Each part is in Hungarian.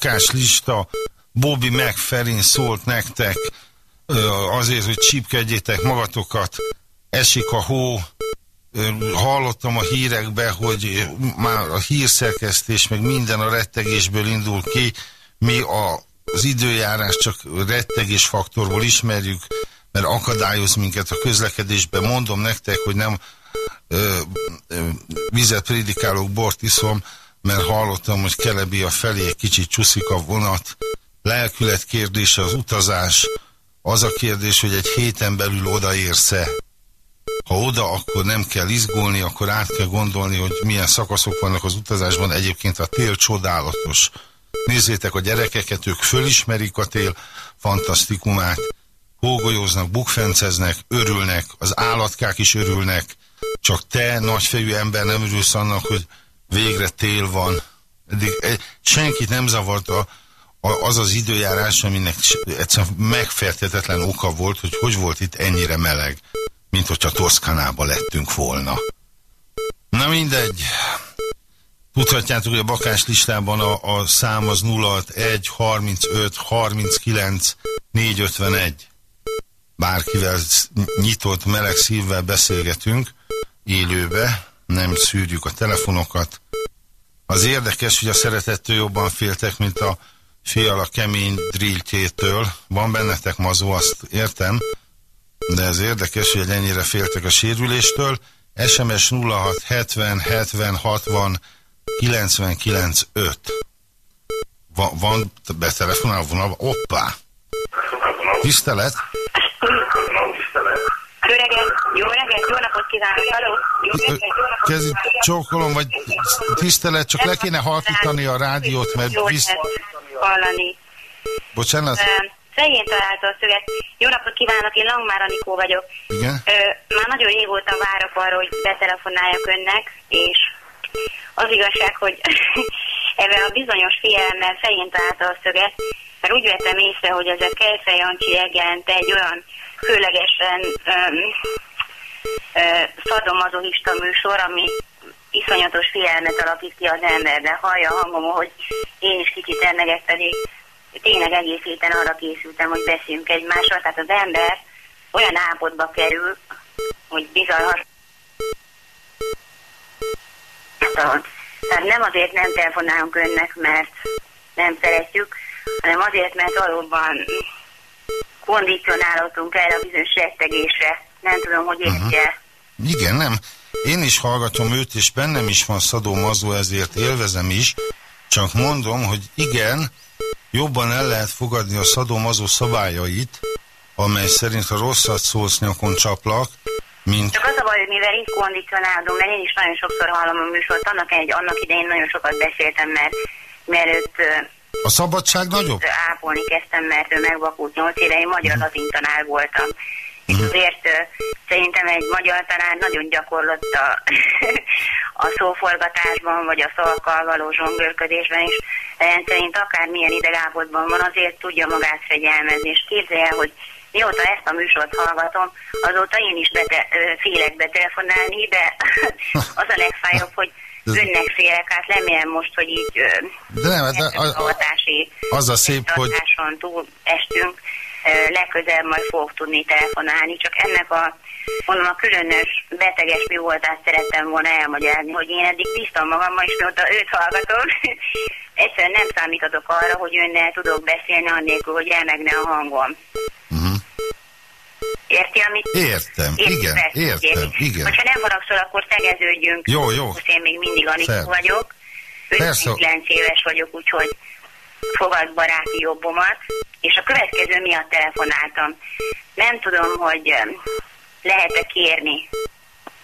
vagyis bakás lista, Bobby McFerrin szólt nektek azért, hogy csípkedjétek magatokat, esik a hó, hallottam a hírekbe, hogy már a hírszerkesztés, meg minden a rettegésből indul ki, mi a, az időjárás csak rettegés faktorból ismerjük, mert akadályoz minket a közlekedésbe. Mondom nektek, hogy nem ö, ö, vizet prédikálok, bort iszom, mert hallottam, hogy Kelebia felé egy kicsit csúszik a vonat. Lelkület kérdése az utazás. Az a kérdés, hogy egy héten belül odaérsz-e. Ha oda, akkor nem kell izgulni, akkor át kell gondolni, hogy milyen szakaszok vannak az utazásban. Egyébként a tél csodálatos. Nézzétek a gyerekeket, ők fölismerik a tél fantasztikumát. Hógolyóznak, bukfenceznek, örülnek, az állatkák is örülnek. Csak te, nagyfejű ember nem örülsz annak, hogy végre tél van. Eddig senkit nem zavarta az az időjárás, aminek egyszerűen megfertetetlen oka volt, hogy hogy volt itt ennyire meleg, mint hogyha Toszkanába lettünk volna. Na mindegy. Tudhatjátok, hogy a bakás listában a, a szám az 061 35 39 451. Bárkivel nyitott, meleg szívvel beszélgetünk élőbe, nem szűrjük a telefonokat. Az érdekes, hogy a szeretettől jobban féltek, mint a fiala kemény drilltjétől. Van bennetek mazó, azt értem, de ez érdekes, hogy ennyire féltek a sérüléstől. SMS 06 70 70 60 99 5. Va van betelefonál vonalba? Oppá! Tisztelet! Reggelt, jó reggelt, jó napot kívánok, halló! Jó reggelt, jó napot Kezdj, csókolom, vagy tisztelet, csak le kéne halkítani a rádiót, mert visz... hallani. Bocsánat? Fején találta a szöget. Jó napot kívánok, én Langmár Anikó vagyok. Igen? Ö, már nagyon régóta várok arra, hogy betelefonáljak önnek, és az igazság, hogy ebben a bizonyos figyelemmel fején találta a szöget, mert úgy vettem észre, hogy ez a Kejfej Jancsi reggelente egy olyan főlegesen öm, ö, szadomazohista műsor, ami iszonyatos figyelmet alakít ki az emberbe. Hallja a hangom, hogy én is kicsit ennek pedig tényleg egész héten arra készültem, hogy beszéljünk egymással. Tehát az ember olyan állapotba kerül, hogy bizarhat. Tehát nem azért nem telefonálunk önnek, mert nem szeretjük, hanem azért, mert valóban kondicionálódtunk erre a bizonyos rettegésre. Nem tudom, hogy értje. Uh-huh. Igen, nem. Én is hallgatom őt, és bennem is van szadó mazó, ezért élvezem is. Csak mondom, hogy igen, jobban el lehet fogadni a szadomazó szabályait, amely szerint ha rosszat szólsz nyakon csaplak, mint... Csak az a baj, hogy mivel itt kondicionálom, mert én is nagyon sokszor hallom a műsort, annak, egy, annak idején nagyon sokat beszéltem, mert mielőtt ö, A szabadság nagyobb? ápolni kezdtem, mert ő megvakult 8 éve, én magyar latin tanár voltam. És azért ö, szerintem egy magyar tanár nagyon gyakorlott a, a szóforgatásban, vagy a szavakkal való zsongörködésben is. Rendszerint akármilyen idegállapotban van, azért tudja magát fegyelmezni, és képzelje, el, hogy mióta ezt a műsort hallgatom, azóta én is bete, félek betelefonálni, de az a legfájóbb, hogy önnek félek, hát remélem most, hogy így De nem, hát a, a, a, az a szép, hogy túl estünk, legközelebb majd fogok tudni telefonálni, csak ennek a mondom, a különös beteges mi voltát szerettem volna elmagyarázni, hogy én eddig bíztam magammal, és mióta őt hallgatom, egyszerűen nem számíthatok arra, hogy önnel tudok beszélni annélkül, hogy elmegne a hangom. Érti, amit... Értem, Érti, igen, persze, értem, érti. igen. Hogyha nem haragszol, akkor tegeződjünk. Jó, jó. Most én még mindig Anikó Szervusz. vagyok. Persze. 59 éves vagyok, úgyhogy fogad baráti jobbomat. És a következő miatt telefonáltam. Nem tudom, hogy lehet-e kérni.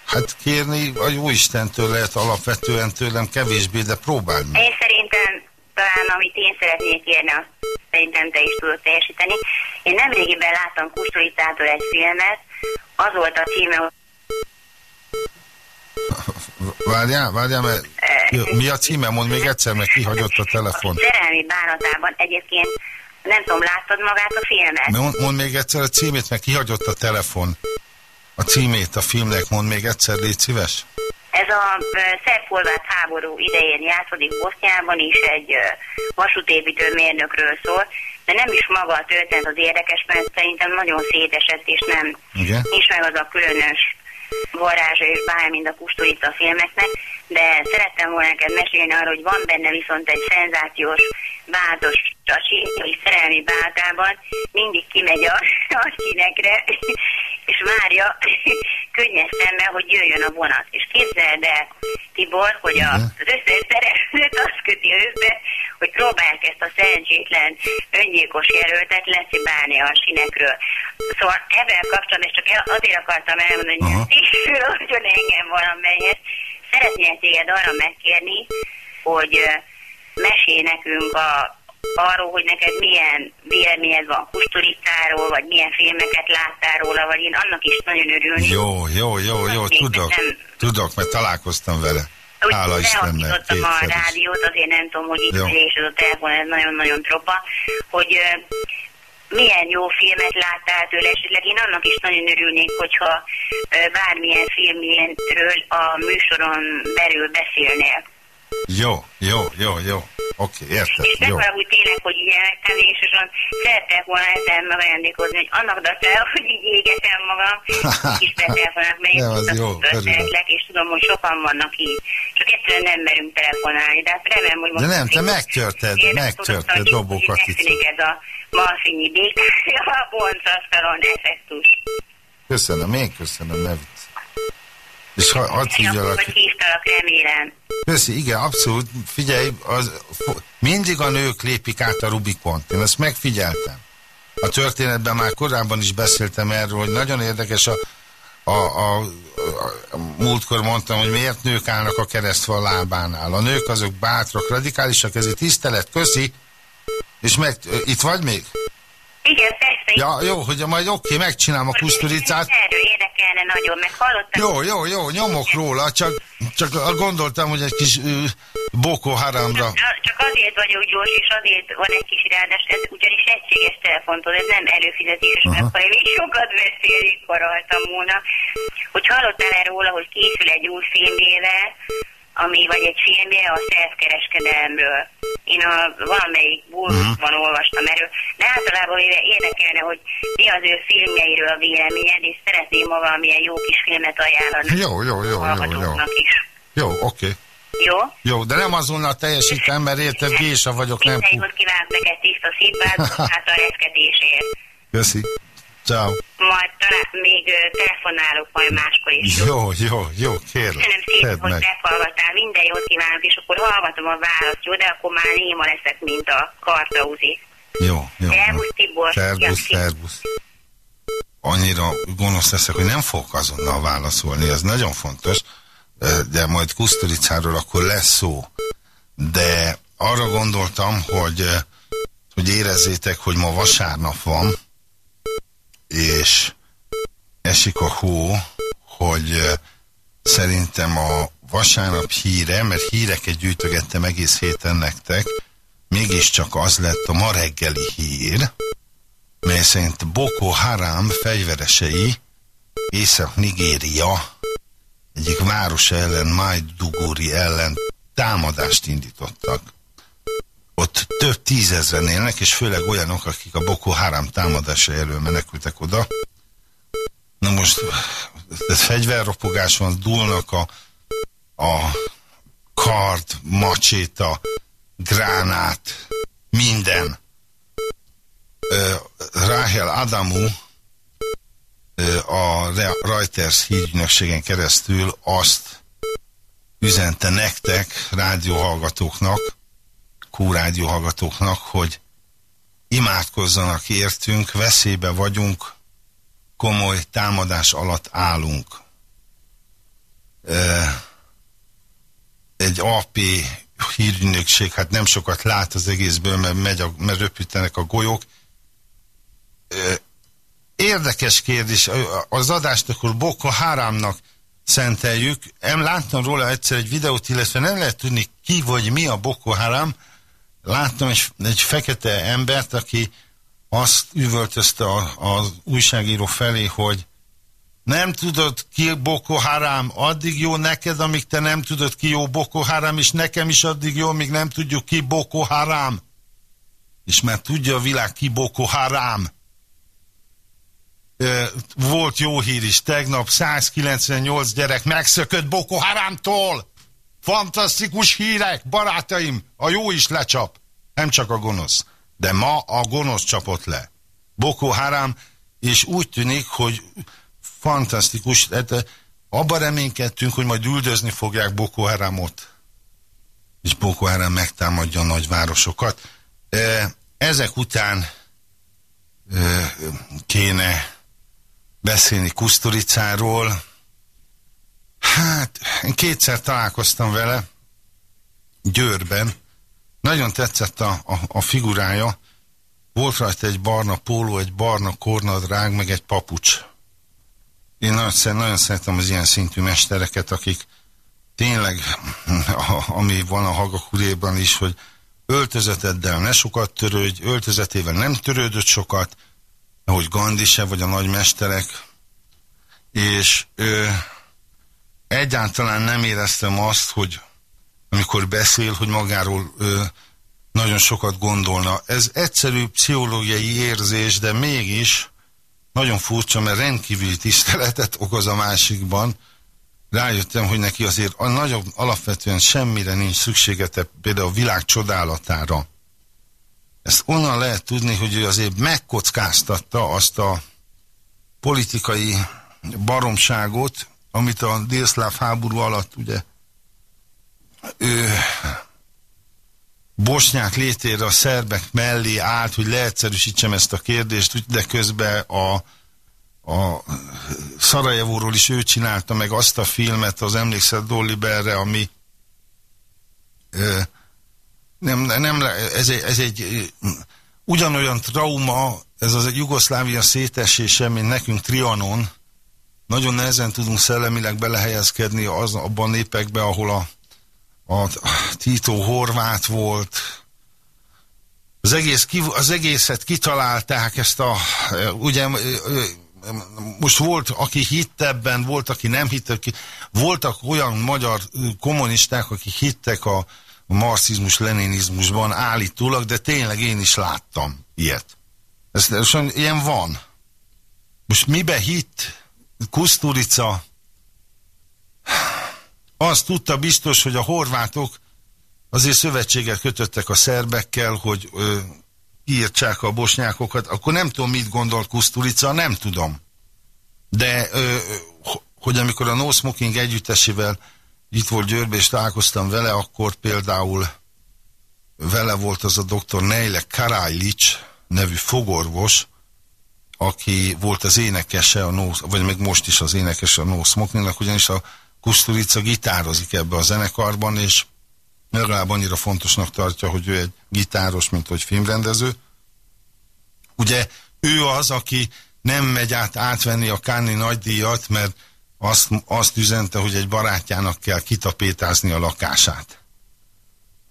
Hát kérni a jó Istentől lehet alapvetően tőlem kevésbé, de próbálj meg. Én szerintem talán amit én szeretnék kérni, azt szerintem te is tudod teljesíteni. Én nemrégiben láttam Kustoritától egy filmet, az volt a címe, Várjál, várjál, mert Jó, mi a címe? Mondd még egyszer, mert kihagyott a telefon. Szerelmi bánatában egyébként nem tudom, láttad magát a filmet? Mond, mondd még egyszer a címét, mert kihagyott a telefon. A címét a filmnek, mondd még egyszer, légy szíves. Ez a szerb-horvát háború idején játszódik Boszniában is egy vasútépítő mérnökről szól, de nem is maga a történet az érdekes, mert szerintem nagyon szétesett, és nem nincs meg az a különös varázsa és bármi, mint a kustorít a filmeknek, de szerettem volna neked mesélni arról, hogy van benne viszont egy szenzációs bátos a sínyai szerelmi bátában, mindig kimegy a, a színekre, és várja könnyes szemmel, hogy jöjjön a vonat. És képzeld el, Tibor, hogy a, az összes szereplőt azt köti össze, hogy próbálják ezt a szerencsétlen öngyilkos jelöltet leszibálni a sinekről. Szóval ebben kapcsolatban, és csak el- azért akartam elmondani, hogy tisztülődjön engem valamelyet. Szeretnék téged arra megkérni, hogy mesélj nekünk a, arról, hogy neked milyen véleményed van Kusturitáról, vagy milyen filmeket láttál róla, vagy én annak is nagyon örülnék. Jó, jó, jó, jó, tudok. nem- Tudok, mert találkoztam vele. Úgy Hála Istennek, a rádiót, azért nem tudom, hogy itt és ez a telefon, ez nagyon-nagyon tropa, hogy milyen jó filmet láttál tőle, esetleg én annak is nagyon örülnék, hogyha bármilyen filmről a műsoron belül beszélnél. Jó, jó, jó, jó. Oké, értem, És jó. megvalami úgy tényleg, hogy így elmentem, és azon szerettek volna ezzel megajándékozni, hogy annak dacsál, hogy így égetem magam, is betelefonálok, mert Nem, az jó, történetlek, és tudom, hogy sokan vannak így. Csak egyszerűen nem merünk telefonálni, de hát remélem, hogy most... De nem, te megtörted, megtörted így itt. ez a malfinyi békája, a boncasztalon effektus. Köszönöm, én köszönöm, ne vicc. És ha, hadd hívjalak. hívtalak, remélem. Köszi, igen, abszolút. Figyelj, az, mindig a nők lépik át a Rubikont. Én ezt megfigyeltem. A történetben már korábban is beszéltem erről, hogy nagyon érdekes a, a, a, a múltkor mondtam, hogy miért nők állnak a keresztval lábánál. A nők azok bátrak, radikálisak, ezért tisztelet, köszi. És meg, itt vagy még? Igen, persze. Ja, jó, hogy majd oké, megcsinálom a kusturicát. Erről érdekelne nagyon, meg hallottam. Jó, jó, jó, nyomok róla, csak, csak gondoltam, hogy egy kis uh, Boko Haramra. Csak- Csak azért vagyok gyors, és azért van egy kis ráadás, ez ugyanis egységes telefontól, ez nem előfizetés, mert ha én így sokat beszélik, karoltam volna. Hogy hallottál-e róla, hogy készül egy új filmjével, ami vagy egy filmje a szervkereskedelemről. Én a valamelyik bulvárban olvastam erről, de általában véve érdekelne, hogy mi az ő filmjeiről a véleményed, és szeretném valamilyen jó kis filmet ajánlani Jó, jó, jó, jó, jó. is. Jó, oké. Jó? Jó, de nem azonnal teljesítem, mert érted, gésa vagyok, nem Minden jót kívánok neked tiszta szívbázat, hát a reszkedésért. Köszi. Ciao. Majd talán még telefonálok majd máskor is. Jó, jó, jó, kérlek. Köszönöm szépen, Tedd hogy meg. meghallgattál. Minden jót kívánok, és akkor hallgatom a választ, jó? De akkor már néma leszek, mint a kartauzi. Jó, jó. Szervusz, Tibor. Szervusz, szervusz. Annyira gonosz leszek, hogy nem fogok azonnal válaszolni, ez nagyon fontos, de majd Kusztoricáról akkor lesz szó. De arra gondoltam, hogy, hogy érezzétek, hogy ma vasárnap van, és esik a hó, hogy szerintem a vasárnap híre, mert híreket gyűjtögettem egész héten nektek, mégiscsak az lett a ma reggeli hír, mely szerint Boko Haram fegyveresei Észak-Nigéria egyik város ellen, Maiduguri ellen támadást indítottak. Ott több tízezren élnek, és főleg olyanok, akik a Boko Haram támadása elől menekültek oda. Na most, ez fegyverropogás van, dúlnak a, a kard, macséta, gránát, minden. Ö, Rahel Adamu a Re- Reuters hírügynökségen keresztül azt üzente nektek, rádióhallgatóknak, kúrádióhallgatóknak, hogy imádkozzanak értünk, veszélybe vagyunk, komoly támadás alatt állunk. Egy AP hírügynökség, hát nem sokat lát az egészből, mert, megy a, mert röpítenek a golyók. Érdekes kérdés, az adást akkor Boko Haramnak szenteljük. Em láttam róla egyszer egy videót, illetve nem lehet tudni ki vagy mi a Boko Haram. Láttam egy, egy fekete embert, aki azt üvöltözte az újságíró felé, hogy nem tudod ki Boko Haram, addig jó neked, amíg te nem tudod ki jó Boko Haram, és nekem is addig jó, amíg nem tudjuk ki Boko Haram. És már tudja a világ ki Boko Haram. Volt jó hír is, tegnap 198 gyerek megszökött Boko Haramtól. Fantasztikus hírek, barátaim, a jó is lecsap, nem csak a gonosz. De ma a gonosz csapott le. Boko Haram, és úgy tűnik, hogy fantasztikus, hát eh, abban reménykedtünk, hogy majd üldözni fogják Boko Haramot, és Boko Haram megtámadja a nagyvárosokat. Eh, Ezek után eh, kéne beszélni Kusztoricáról. Hát, én kétszer találkoztam vele, Győrben. Nagyon tetszett a, a, a figurája. Volt rajta egy barna póló, egy barna kornadrág, meg egy papucs. Én nagyon, szer- nagyon szeretem az ilyen szintű mestereket, akik tényleg, a- ami van a Hagakuréban is, hogy öltözeteddel ne sokat törődj, öltözetével nem törődött sokat, ahogy Gandhi se, vagy a nagy mesterek, és ö, egyáltalán nem éreztem azt, hogy amikor beszél, hogy magáról ö, nagyon sokat gondolna. Ez egyszerű pszichológiai érzés, de mégis nagyon furcsa, mert rendkívüli tiszteletet okoz a másikban. Rájöttem, hogy neki azért a nagyon alapvetően semmire nincs szüksége, például a világ csodálatára. Ezt onnan lehet tudni, hogy ő azért megkockáztatta azt a politikai baromságot, amit a délszláv háború alatt ugye ő bosnyák létére a szerbek mellé állt, hogy leegyszerűsítsem ezt a kérdést, de közben a, a Szarajevóról is ő csinálta meg azt a filmet, az emlékszel Dolly Berre, ami ö, nem, nem, ez egy, ez egy ugyanolyan trauma, ez az egy Jugoszlávia szétesése, mint nekünk Trianon. Nagyon nehezen tudunk szellemileg belehelyezkedni az, abban népekbe, ahol a, a Tito horvát volt. Az, egész, az egészet kitalálták, ezt a, ugye most volt, aki hitt ebben, volt, aki nem hitt, aki, voltak olyan magyar kommunisták, akik hittek a marxizmus-leninizmusban állítólag, de tényleg én is láttam ilyet. Ez, ez ilyen van. Most mibe hitt Kuszturica? Azt tudta biztos, hogy a horvátok azért szövetséget kötöttek a szerbekkel, hogy ö, kiírtsák a bosnyákokat, akkor nem tudom, mit gondol Kuszturica, nem tudom. De ö, hogy amikor a No Smoking együttesével itt volt Győrbe, és találkoztam vele, akkor például vele volt az a doktor Neile Karajlics nevű fogorvos, aki volt az énekese, a no, vagy még most is az énekese a No Smokingnak, ugyanis a Kusturica gitározik ebbe a zenekarban, és legalább annyira fontosnak tartja, hogy ő egy gitáros, mint hogy filmrendező. Ugye ő az, aki nem megy át átvenni a Káni nagydíjat, mert azt, azt üzente, hogy egy barátjának kell kitapétázni a lakását.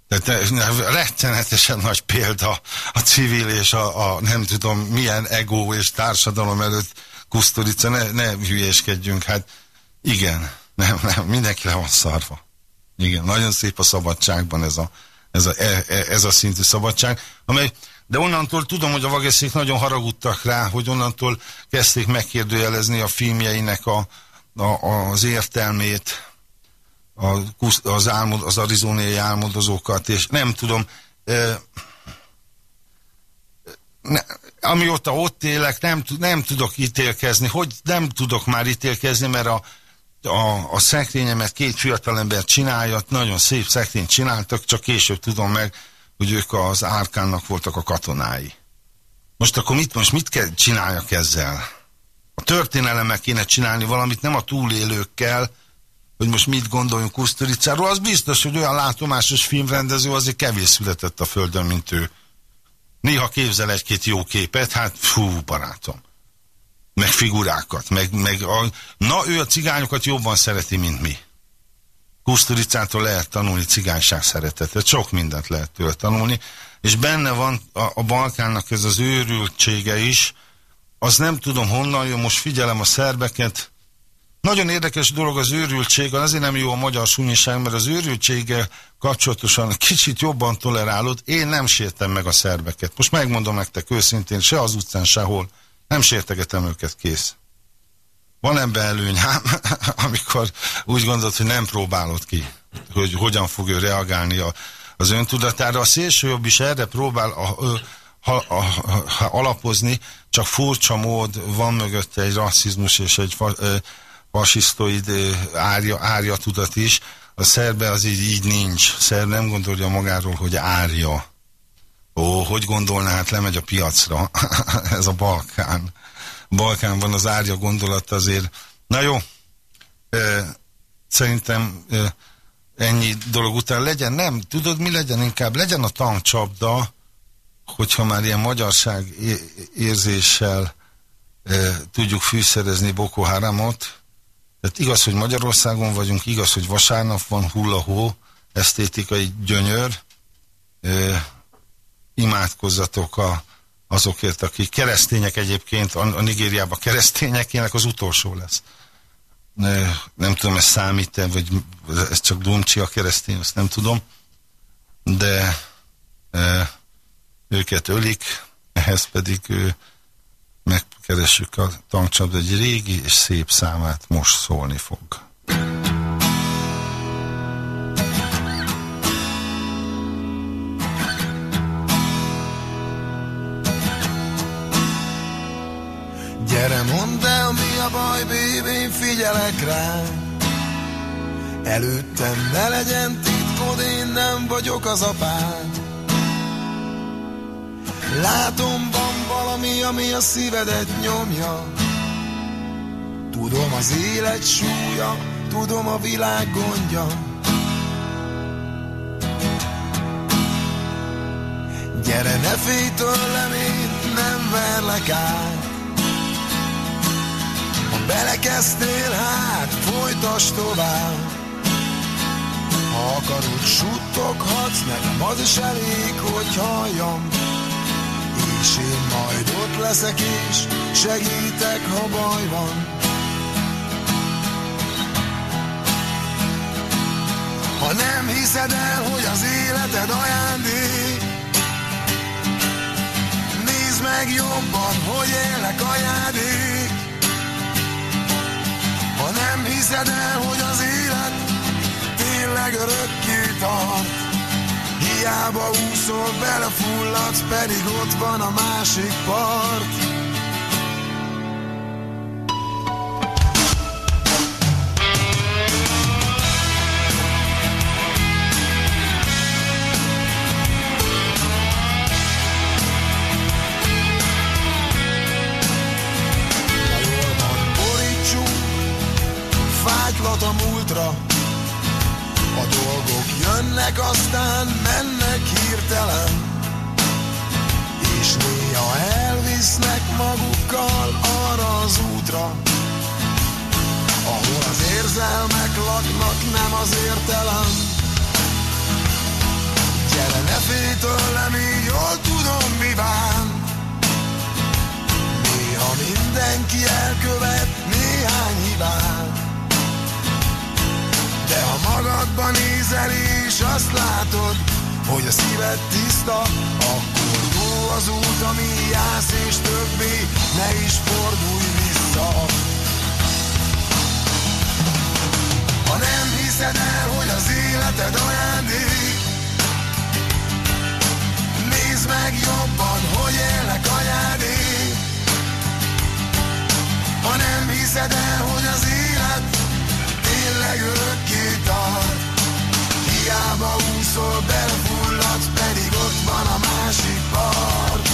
Tehát rettenetesen nagy példa a civil és a, a nem tudom milyen ego és társadalom előtt Kusztorica, ne, ne hülyéskedjünk, hát igen, nem, nem, mindenki le van szarva. Igen, nagyon szép a szabadságban ez a, ez a, e, e, ez a szintű szabadság, amely, de onnantól tudom, hogy a vageszék nagyon haragudtak rá, hogy onnantól kezdték megkérdőjelezni a filmjeinek a, a, az értelmét, a, az, álmod, az arizóniai álmodozókat, és nem tudom, e, ne, amióta ott élek, nem, nem tudok ítélkezni. Hogy nem tudok már ítélkezni, mert a, a, a szekrényemet két fiatalember csinálja, nagyon szép szekrényt csináltak, csak később tudom meg, hogy ők az árkánnak voltak a katonái. Most akkor mit, most mit kell csináljak ezzel? A történelemmel kéne csinálni valamit, nem a túlélőkkel, hogy most mit gondoljunk Kuszturicáról, az biztos, hogy olyan látomásos filmrendező azért kevés született a földön, mint ő. Néha képzel egy-két jó képet, hát fú, barátom. Meg figurákat, meg, meg a... Na, ő a cigányokat jobban szereti, mint mi. Kuszturicától lehet tanulni cigányság szeretetet, sok mindent lehet tőle tanulni, és benne van a, a Balkánnak ez az őrültsége is, az nem tudom honnan jön, most figyelem a szerbeket, nagyon érdekes dolog az őrültség, azért nem jó a magyar sunyiság, mert az őrültséggel kapcsolatosan kicsit jobban tolerálod. Én nem sértem meg a szerbeket. Most megmondom nektek őszintén, se az utcán, sehol. Nem sértegetem őket, kész. Van ebben előny, hát, amikor úgy gondolod, hogy nem próbálod ki, hogy hogyan fog ő reagálni a, az öntudatára. A szélsőjobb is erre próbál a, a, a, a, a, alapozni, csak furcsa mód van mögötte egy rasszizmus és egy fasisztoid árja, árja tudat is. A szerbe az így, így nincs. Szerb nem gondolja magáról, hogy árja. Ó, hogy gondolná, hát lemegy a piacra. Ez a Balkán. Balkánban az árja gondolat azért. Na jó, e, szerintem e, ennyi dolog után legyen, nem, tudod mi legyen inkább? Legyen a tankcsapda, hogyha már ilyen magyarság érzéssel e, tudjuk fűszerezni Boko Haramot, tehát igaz, hogy Magyarországon vagyunk, igaz, hogy vasárnap van hullahó, esztétikai gyönyör, e, imádkozzatok a, azokért, akik keresztények egyébként, a, a Nigériában keresztényekének az utolsó lesz. E, nem tudom, ez számít-e, vagy ez csak Dumcsi a keresztény, azt nem tudom, de e, őket ölik, ehhez pedig e, megkeressük a tankcsapda egy régi és szép számát, most szólni fog. Gyere, mondd el, mi a baj, baby, én figyelek rá. Előttem ne legyen titkod, én nem vagyok az apád. Látom, van valami, ami a szívedet nyomja. Tudom az élet súlya, tudom a világ gondja. Gyere, ne félj tőlem, én nem verlek át. Ha belekezdtél, hát folytasd tovább. Ha akarod, suttoghatsz, nekem az is elég, hogy halljam majd ott leszek és segítek, ha baj van. Ha nem hiszed el, hogy az életed ajándék, nézd meg jobban, hogy élnek ajándék. Ha nem hiszed el, hogy az élet tényleg örökké tart, Hiába úszol, belefulladsz, pedig ott van a másik part érzelmek laknak, nem az értelem. Gyere, ne félj tőlem, én jól tudom, mi bán Néha mindenki elkövet néhány hibát. De ha magadban nézel és azt látod, hogy a szíved tiszta, akkor jó az út, ami jársz, és többé ne is fordulj vissza. Ha nem hiszed el, hogy az életed ajándék, nézd meg jobban, hogy élnek anyádék. Ha nem hiszed el, hogy az élet tényleg örökké tart Hiába úszol, belefulladsz, pedig ott van a másik part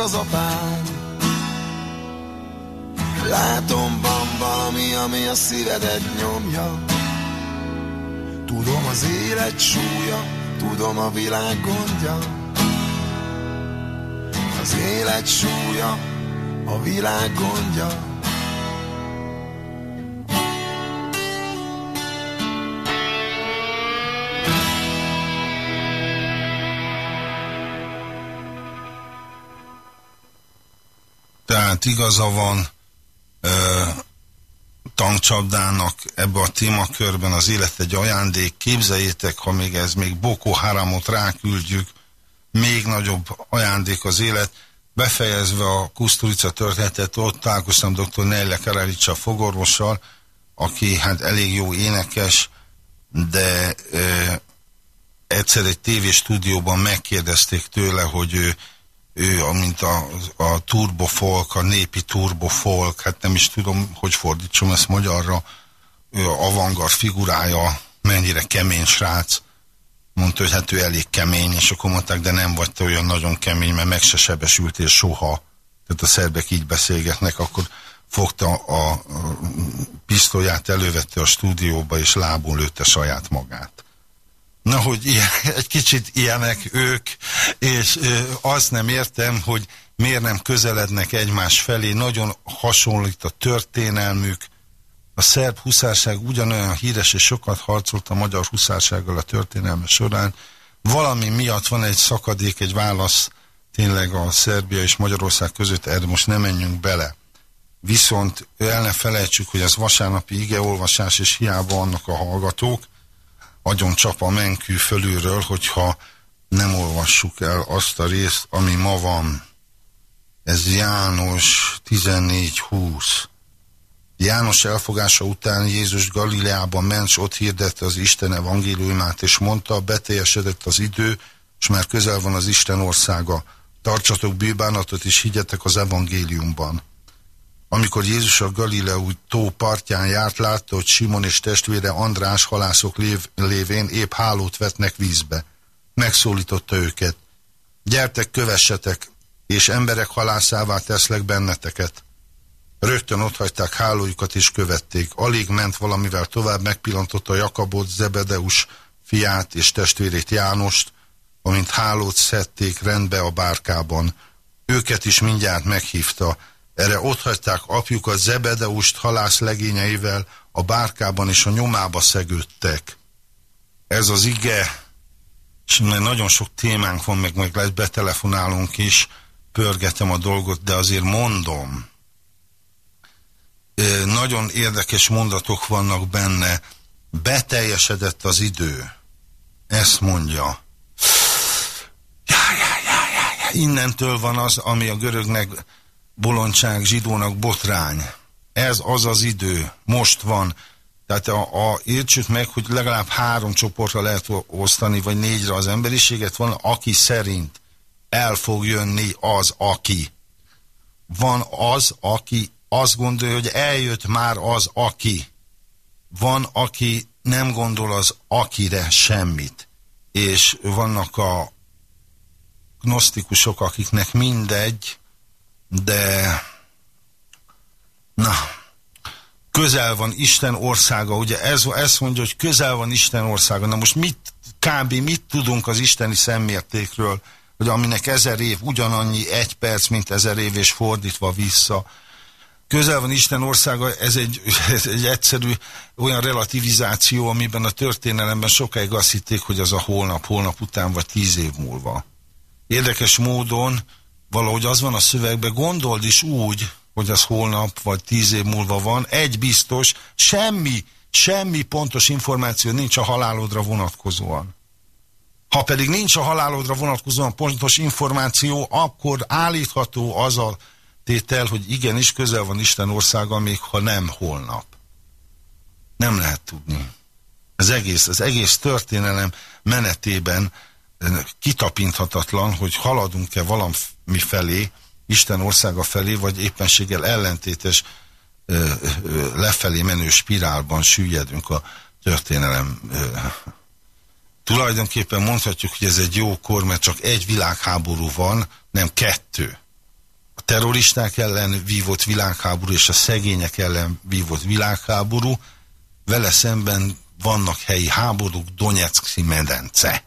az apám. Látom, van valami, ami a szívedet nyomja. Tudom az élet súlya, tudom a világ gondja. Az élet súlya, a világ gondja. Tehát igaza van ö, tankcsapdának ebbe a témakörben az élet egy ajándék. Képzeljétek, ha még ez még Boko Haramot ráküldjük, még nagyobb ajándék az élet. Befejezve a Kuszturica történetet, ott találkoztam dr. Nelle Kararicsa fogorvossal, aki hát elég jó énekes, de ö, egyszer egy tévéstúdióban megkérdezték tőle, hogy ő ő, amint a, a turbofolk, a népi turbofolk, hát nem is tudom, hogy fordítsam ezt magyarra, ő a avantgard figurája, mennyire kemény srác, mondta, hogy hát ő elég kemény, és akkor mondták, de nem vagy te olyan nagyon kemény, mert meg se sebesültél soha. Tehát a szerbek így beszélgetnek, akkor fogta a, a pisztolyát, elővette a stúdióba, és lábon lőtte saját magát. Na, hogy ilyen, egy kicsit ilyenek ők, és ö, azt nem értem, hogy miért nem közelednek egymás felé, nagyon hasonlít a történelmük, a szerb huszárság ugyanolyan híres, és sokat harcolt a magyar huszársággal a történelme során. Valami miatt van egy szakadék, egy válasz tényleg a Szerbia és Magyarország között, erre most nem menjünk bele. Viszont el ne felejtsük, hogy ez vasárnapi igeolvasás, és hiába vannak a hallgatók, agyon csap a menkű fölülről, hogyha nem olvassuk el azt a részt, ami ma van. Ez János 14.20. János elfogása után Jézus Galileában ment, és ott hirdette az Isten evangéliumát, és mondta, beteljesedett az idő, és már közel van az Isten országa. Tartsatok bűbánatot, és higgyetek az evangéliumban. Amikor Jézus a Galileú tó partján járt, látta, hogy Simon és testvére András halászok lév, lévén épp hálót vetnek vízbe. Megszólította őket. Gyertek, kövessetek, és emberek halászává teszlek benneteket. Rögtön otthagyták hálójukat és követték. Alig ment valamivel tovább, megpillantotta Jakabot, Zebedeus fiát és testvérét Jánost, amint hálót szedték rendbe a bárkában. Őket is mindjárt meghívta. Erre otthagyták apjukat Zebedeust halász legényeivel a bárkában és a nyomába szegődtek. Ez az ige, és nagyon sok témánk van, meg meg lesz betelefonálunk is, pörgetem a dolgot, de azért mondom, nagyon érdekes mondatok vannak benne, beteljesedett az idő. Ezt mondja. Já, já, já, já, já. Innentől van az, ami a görögnek bolondság, zsidónak botrány. Ez az az idő, most van. Tehát a, a, értsük meg, hogy legalább három csoportra lehet osztani, vagy négyre az emberiséget. Van, aki szerint el fog jönni az, aki. Van az, aki azt gondolja, hogy eljött már az, aki. Van, aki nem gondol az akire semmit. És vannak a gnosztikusok, akiknek mindegy, de na, közel van Isten országa, ugye ez, ez mondja, hogy közel van Isten országa. Na most mit, kb. mit tudunk az isteni szemmértékről, hogy aminek ezer év ugyanannyi egy perc, mint ezer év, és fordítva vissza közel van Isten országa, ez egy, ez egy egyszerű olyan relativizáció, amiben a történelemben sokáig azt hitték, hogy az a holnap, holnap után, vagy tíz év múlva. Érdekes módon valahogy az van a szövegben, gondold is úgy, hogy az holnap, vagy tíz év múlva van, egy biztos, semmi, semmi pontos információ nincs a halálodra vonatkozóan. Ha pedig nincs a halálodra vonatkozóan pontos információ, akkor állítható az a tétel, hogy igenis közel van Isten országa, még ha nem holnap. Nem lehet tudni. Az egész, az egész történelem menetében kitapinthatatlan, hogy haladunk-e valami felé, Isten országa felé, vagy éppenséggel ellentétes ö, ö, lefelé menő spirálban süllyedünk a történelem. Ö. Tulajdonképpen mondhatjuk, hogy ez egy jó kor, mert csak egy világháború van, nem kettő terroristák ellen vívott világháború és a szegények ellen vívott világháború, vele szemben vannak helyi háborúk, Donetszki medence.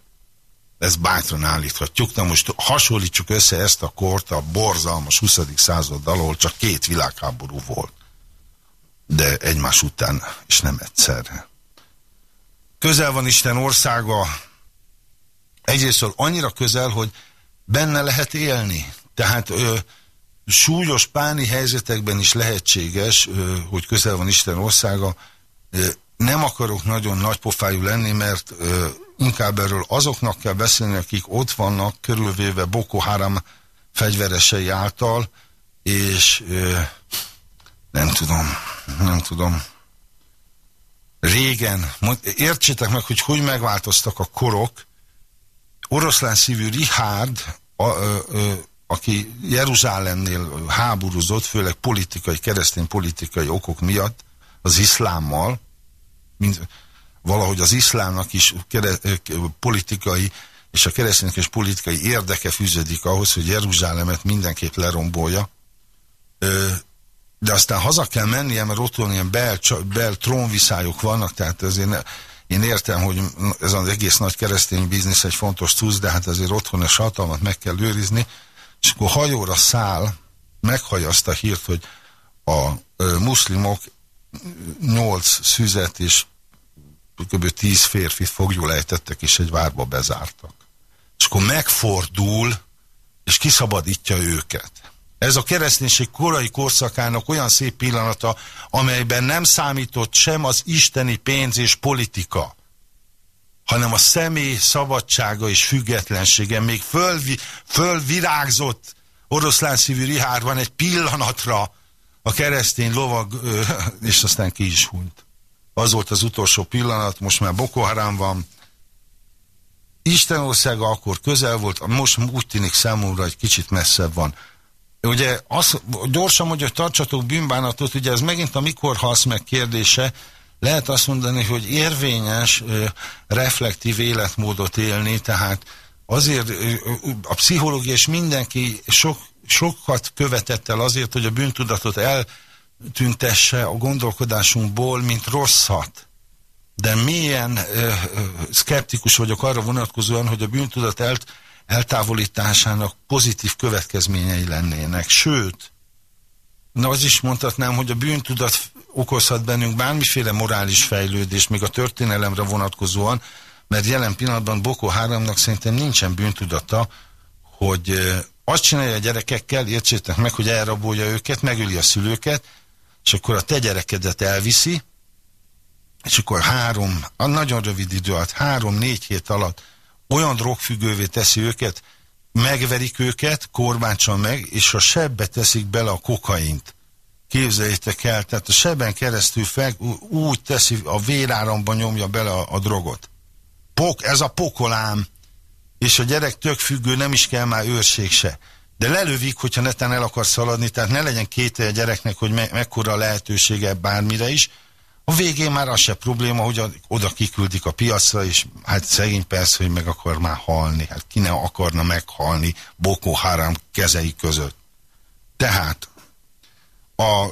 Ezt bátran állíthatjuk. Na most hasonlítsuk össze ezt a kort a borzalmas 20. századdal, ahol csak két világháború volt. De egymás után, és nem egyszerre. Közel van Isten országa, egyrészt annyira közel, hogy benne lehet élni. Tehát ö, súlyos páni helyzetekben is lehetséges, hogy közel van Isten országa. Nem akarok nagyon nagypofájú lenni, mert inkább erről azoknak kell beszélni, akik ott vannak, körülvéve Boko Haram fegyveresei által, és nem tudom, nem tudom. Régen, értsétek meg, hogy hogy megváltoztak a korok. Oroszlán szívű Richard a, a, a, aki Jeruzsálemnél háborúzott, főleg politikai, keresztény politikai okok miatt az iszlámmal, mint, valahogy az iszlámnak is politikai és a keresztények és politikai érdeke fűződik ahhoz, hogy Jeruzsálemet mindenképp lerombolja. De aztán haza kell mennie, mert ott ilyen bel, bel trónviszályok vannak, tehát azért én értem, hogy ez az egész nagy keresztény biznisz egy fontos cusz, de hát azért otthon a hatalmat meg kell őrizni, és akkor hajóra száll, meghallja azt a hírt, hogy a muszlimok nyolc szüzet és kb. tíz férfit fogjul ejtettek, és egy várba bezártak. És akkor megfordul, és kiszabadítja őket. Ez a kereszténység korai korszakának olyan szép pillanata, amelyben nem számított sem az isteni pénz és politika, hanem a személy szabadsága és függetlensége még fölvi, fölvirágzott oroszlán szívű Rihárban egy pillanatra a keresztény lovag, és aztán ki is hunyt. Az volt az utolsó pillanat, most már Boko Haram van. Isten országa akkor közel volt, most úgy tűnik számomra egy kicsit messzebb van. ugye az, gyorsan mondja, hogy tartsatok bűnbánatot, ugye ez megint a mikor halsz meg kérdése, lehet azt mondani, hogy érvényes, reflektív életmódot élni, tehát azért a pszichológia és mindenki sok, sokat követett el azért, hogy a bűntudatot eltüntesse a gondolkodásunkból, mint rosszat. De milyen szkeptikus vagyok arra vonatkozóan, hogy a bűntudat elt, eltávolításának pozitív következményei lennének. Sőt, na az is mondhatnám, hogy a bűntudat okozhat bennünk bármiféle morális fejlődés, még a történelemre vonatkozóan, mert jelen pillanatban Boko Haramnak szerintem nincsen bűntudata, hogy azt csinálja a gyerekekkel, értsétek meg, hogy elrabolja őket, megöli a szülőket, és akkor a te gyerekedet elviszi, és akkor három, a nagyon rövid idő alatt, három-négy hét alatt olyan drogfüggővé teszi őket, megverik őket, korbácsan meg, és a sebbe teszik bele a kokaint. Képzeljétek el, tehát a sebben keresztül fel, úgy teszi, a véráramban nyomja bele a, a drogot. Pok, ez a pokolám, és a gyerek tök függő, nem is kell már őrség se. De lelövik, hogyha neten el akar szaladni, tehát ne legyen két a gyereknek, hogy me mekkora a lehetősége bármire is. A végén már az se probléma, hogy a, oda kiküldik a piacra, és hát szegény persze, hogy meg akar már halni. Hát ki ne akarna meghalni Boko Haram kezei között. Tehát a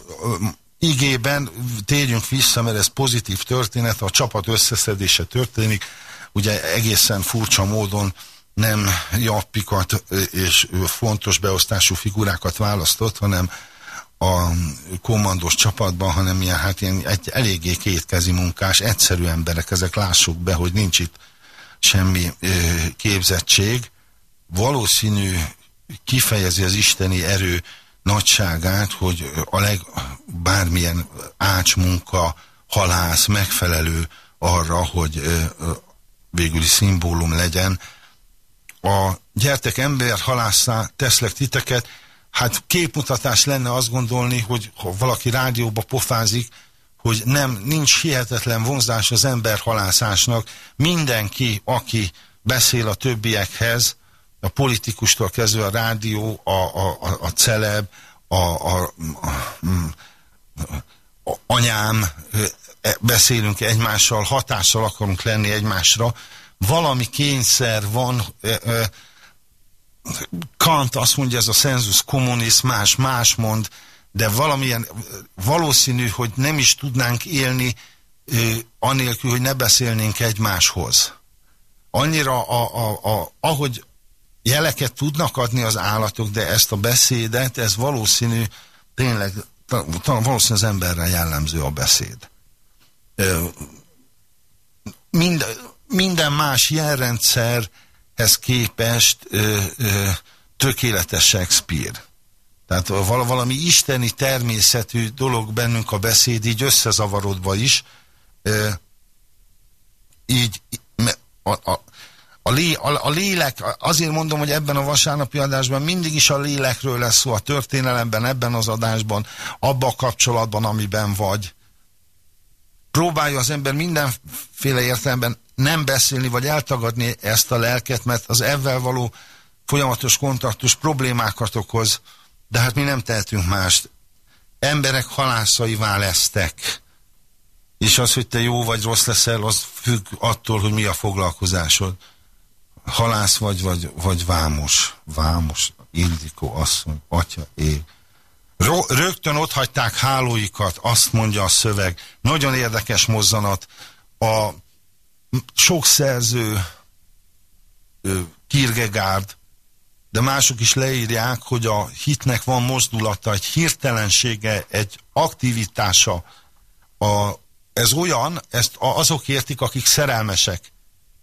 igében térjünk vissza, mert ez pozitív történet, a csapat összeszedése történik, ugye egészen furcsa módon nem jappikat és fontos beosztású figurákat választott, hanem a kommandós csapatban, hanem ilyen, hát ilyen egy eléggé kétkezi munkás, egyszerű emberek, ezek lássuk be, hogy nincs itt semmi ö, képzettség. Valószínű kifejezi az isteni erő nagyságát, hogy a leg, bármilyen ácsmunka, halász megfelelő arra, hogy ö, ö, végüli szimbólum legyen. A gyertek ember halásszá teszlek titeket, hát képmutatás lenne azt gondolni, hogy ha valaki rádióba pofázik, hogy nem, nincs hihetetlen vonzás az ember halászásnak. Mindenki, aki beszél a többiekhez, a politikustól kezdve a rádió, a, a, a, a celeb, a, a, a, a anyám, e, beszélünk egymással, hatással akarunk lenni egymásra, valami kényszer van, Kant azt mondja, ez a sensus communis, más, más mond, de valamilyen valószínű, hogy nem is tudnánk élni anélkül, hogy ne beszélnénk egymáshoz. Annyira, a, a, a, ahogy jeleket tudnak adni az állatok, de ezt a beszédet, ez valószínű, tényleg, valószínű az emberre jellemző a beszéd. Mind, minden más jelrendszerhez képest ö, ö, tökéletes Shakespeare. Tehát valami isteni természetű dolog bennünk a beszéd, így összezavarodva is. Ö, így a, a, a, lé, a, a lélek, azért mondom, hogy ebben a vasárnapi adásban mindig is a lélekről lesz szó a történelemben, ebben az adásban, abban a kapcsolatban, amiben vagy. Próbálja az ember mindenféle értelemben nem beszélni, vagy eltagadni ezt a lelket, mert az ebben való folyamatos kontaktus problémákat okoz, de hát mi nem tehetünk mást. Emberek halászaivá lesztek. És az, hogy te jó vagy rossz leszel, az függ attól, hogy mi a foglalkozásod halász vagy, vagy, vagy vámos. Vámos, Ildikó asszony, atya, ég. Rögtön ott hagyták hálóikat, azt mondja a szöveg. Nagyon érdekes mozzanat. A sok szerző, Kierkegaard, de mások is leírják, hogy a hitnek van mozdulata, egy hirtelensége, egy aktivitása. A, ez olyan, ezt azok értik, akik szerelmesek.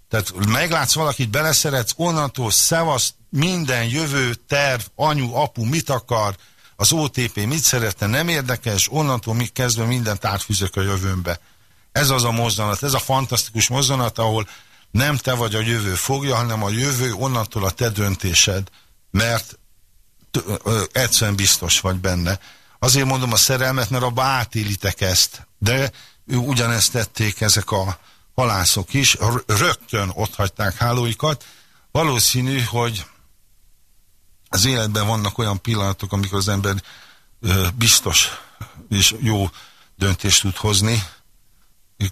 Tehát meglátsz valakit, beleszeretsz, onnantól szevasz, minden jövő, terv, anyu, apu, mit akar, az OTP mit szeretne, nem érdekes, onnantól mi kezdve mindent átfűzök a jövőmbe. Ez az a mozzanat, ez a fantasztikus mozzanat, ahol nem te vagy a jövő fogja, hanem a jövő onnantól a te döntésed, mert egyszerűen biztos vagy benne. Azért mondom a szerelmet, mert abba átélitek ezt, de ő ugyanezt tették ezek a halászok is rögtön ott hagyták hálóikat. Valószínű, hogy az életben vannak olyan pillanatok, amikor az ember biztos és jó döntést tud hozni.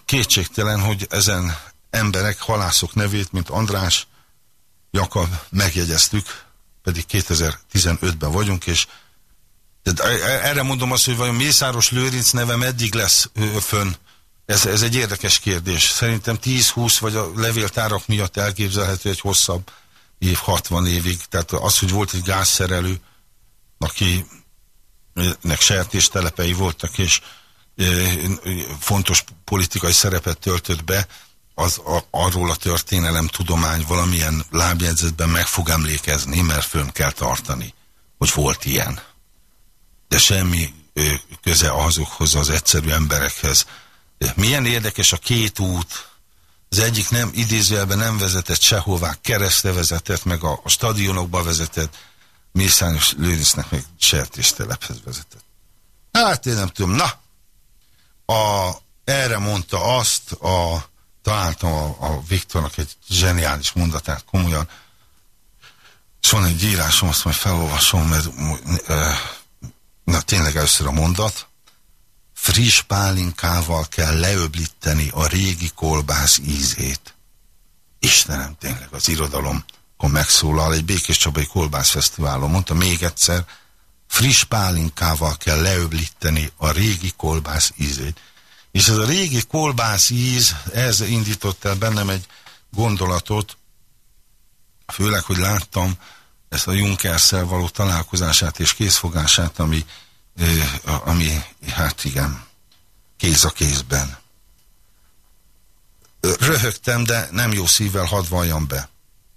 Kétségtelen, hogy ezen emberek, halászok nevét, mint András, Jakab megjegyeztük, pedig 2015-ben vagyunk, és erre mondom azt, hogy vajon Mészáros Lőrinc neve meddig lesz fönn. Ez, ez egy érdekes kérdés. Szerintem 10-20 vagy a levéltárak miatt elképzelhető egy hosszabb év, 60 évig. Tehát az, hogy volt egy gázszerelő, akinek sertéstelepei voltak, és fontos politikai szerepet töltött be, az a, arról a történelem tudomány valamilyen lábjegyzetben meg fog emlékezni, mert fönn kell tartani, hogy volt ilyen. De semmi köze azokhoz az egyszerű emberekhez. Milyen érdekes a két út, az egyik nem idézőjelben nem vezetett sehová, keresztre vezetett, meg a, a stadionokba vezetett, Mészányos Lőrincnek meg sertéstelephez vezetett. Hát én nem tudom, na, a, erre mondta azt a találtam a, a Viktornak egy zseniális mondatát, komolyan. És van egy írásom, azt majd felolvasom, mert na tényleg először a mondat. Friss pálinkával kell leöblíteni a régi kolbász ízét. Istenem, tényleg az irodalom, akkor megszólal egy Békés Csabai Kolbászfesztiválon, mondta még egyszer, friss pálinkával kell leöblíteni a régi kolbász ízét. És ez a régi kolbász íz, ez indított el bennem egy gondolatot, főleg, hogy láttam ezt a Junkerszel való találkozását és készfogását, ami, ami hát igen, kéz a kézben. Röhögtem, de nem jó szívvel hadd valljam be.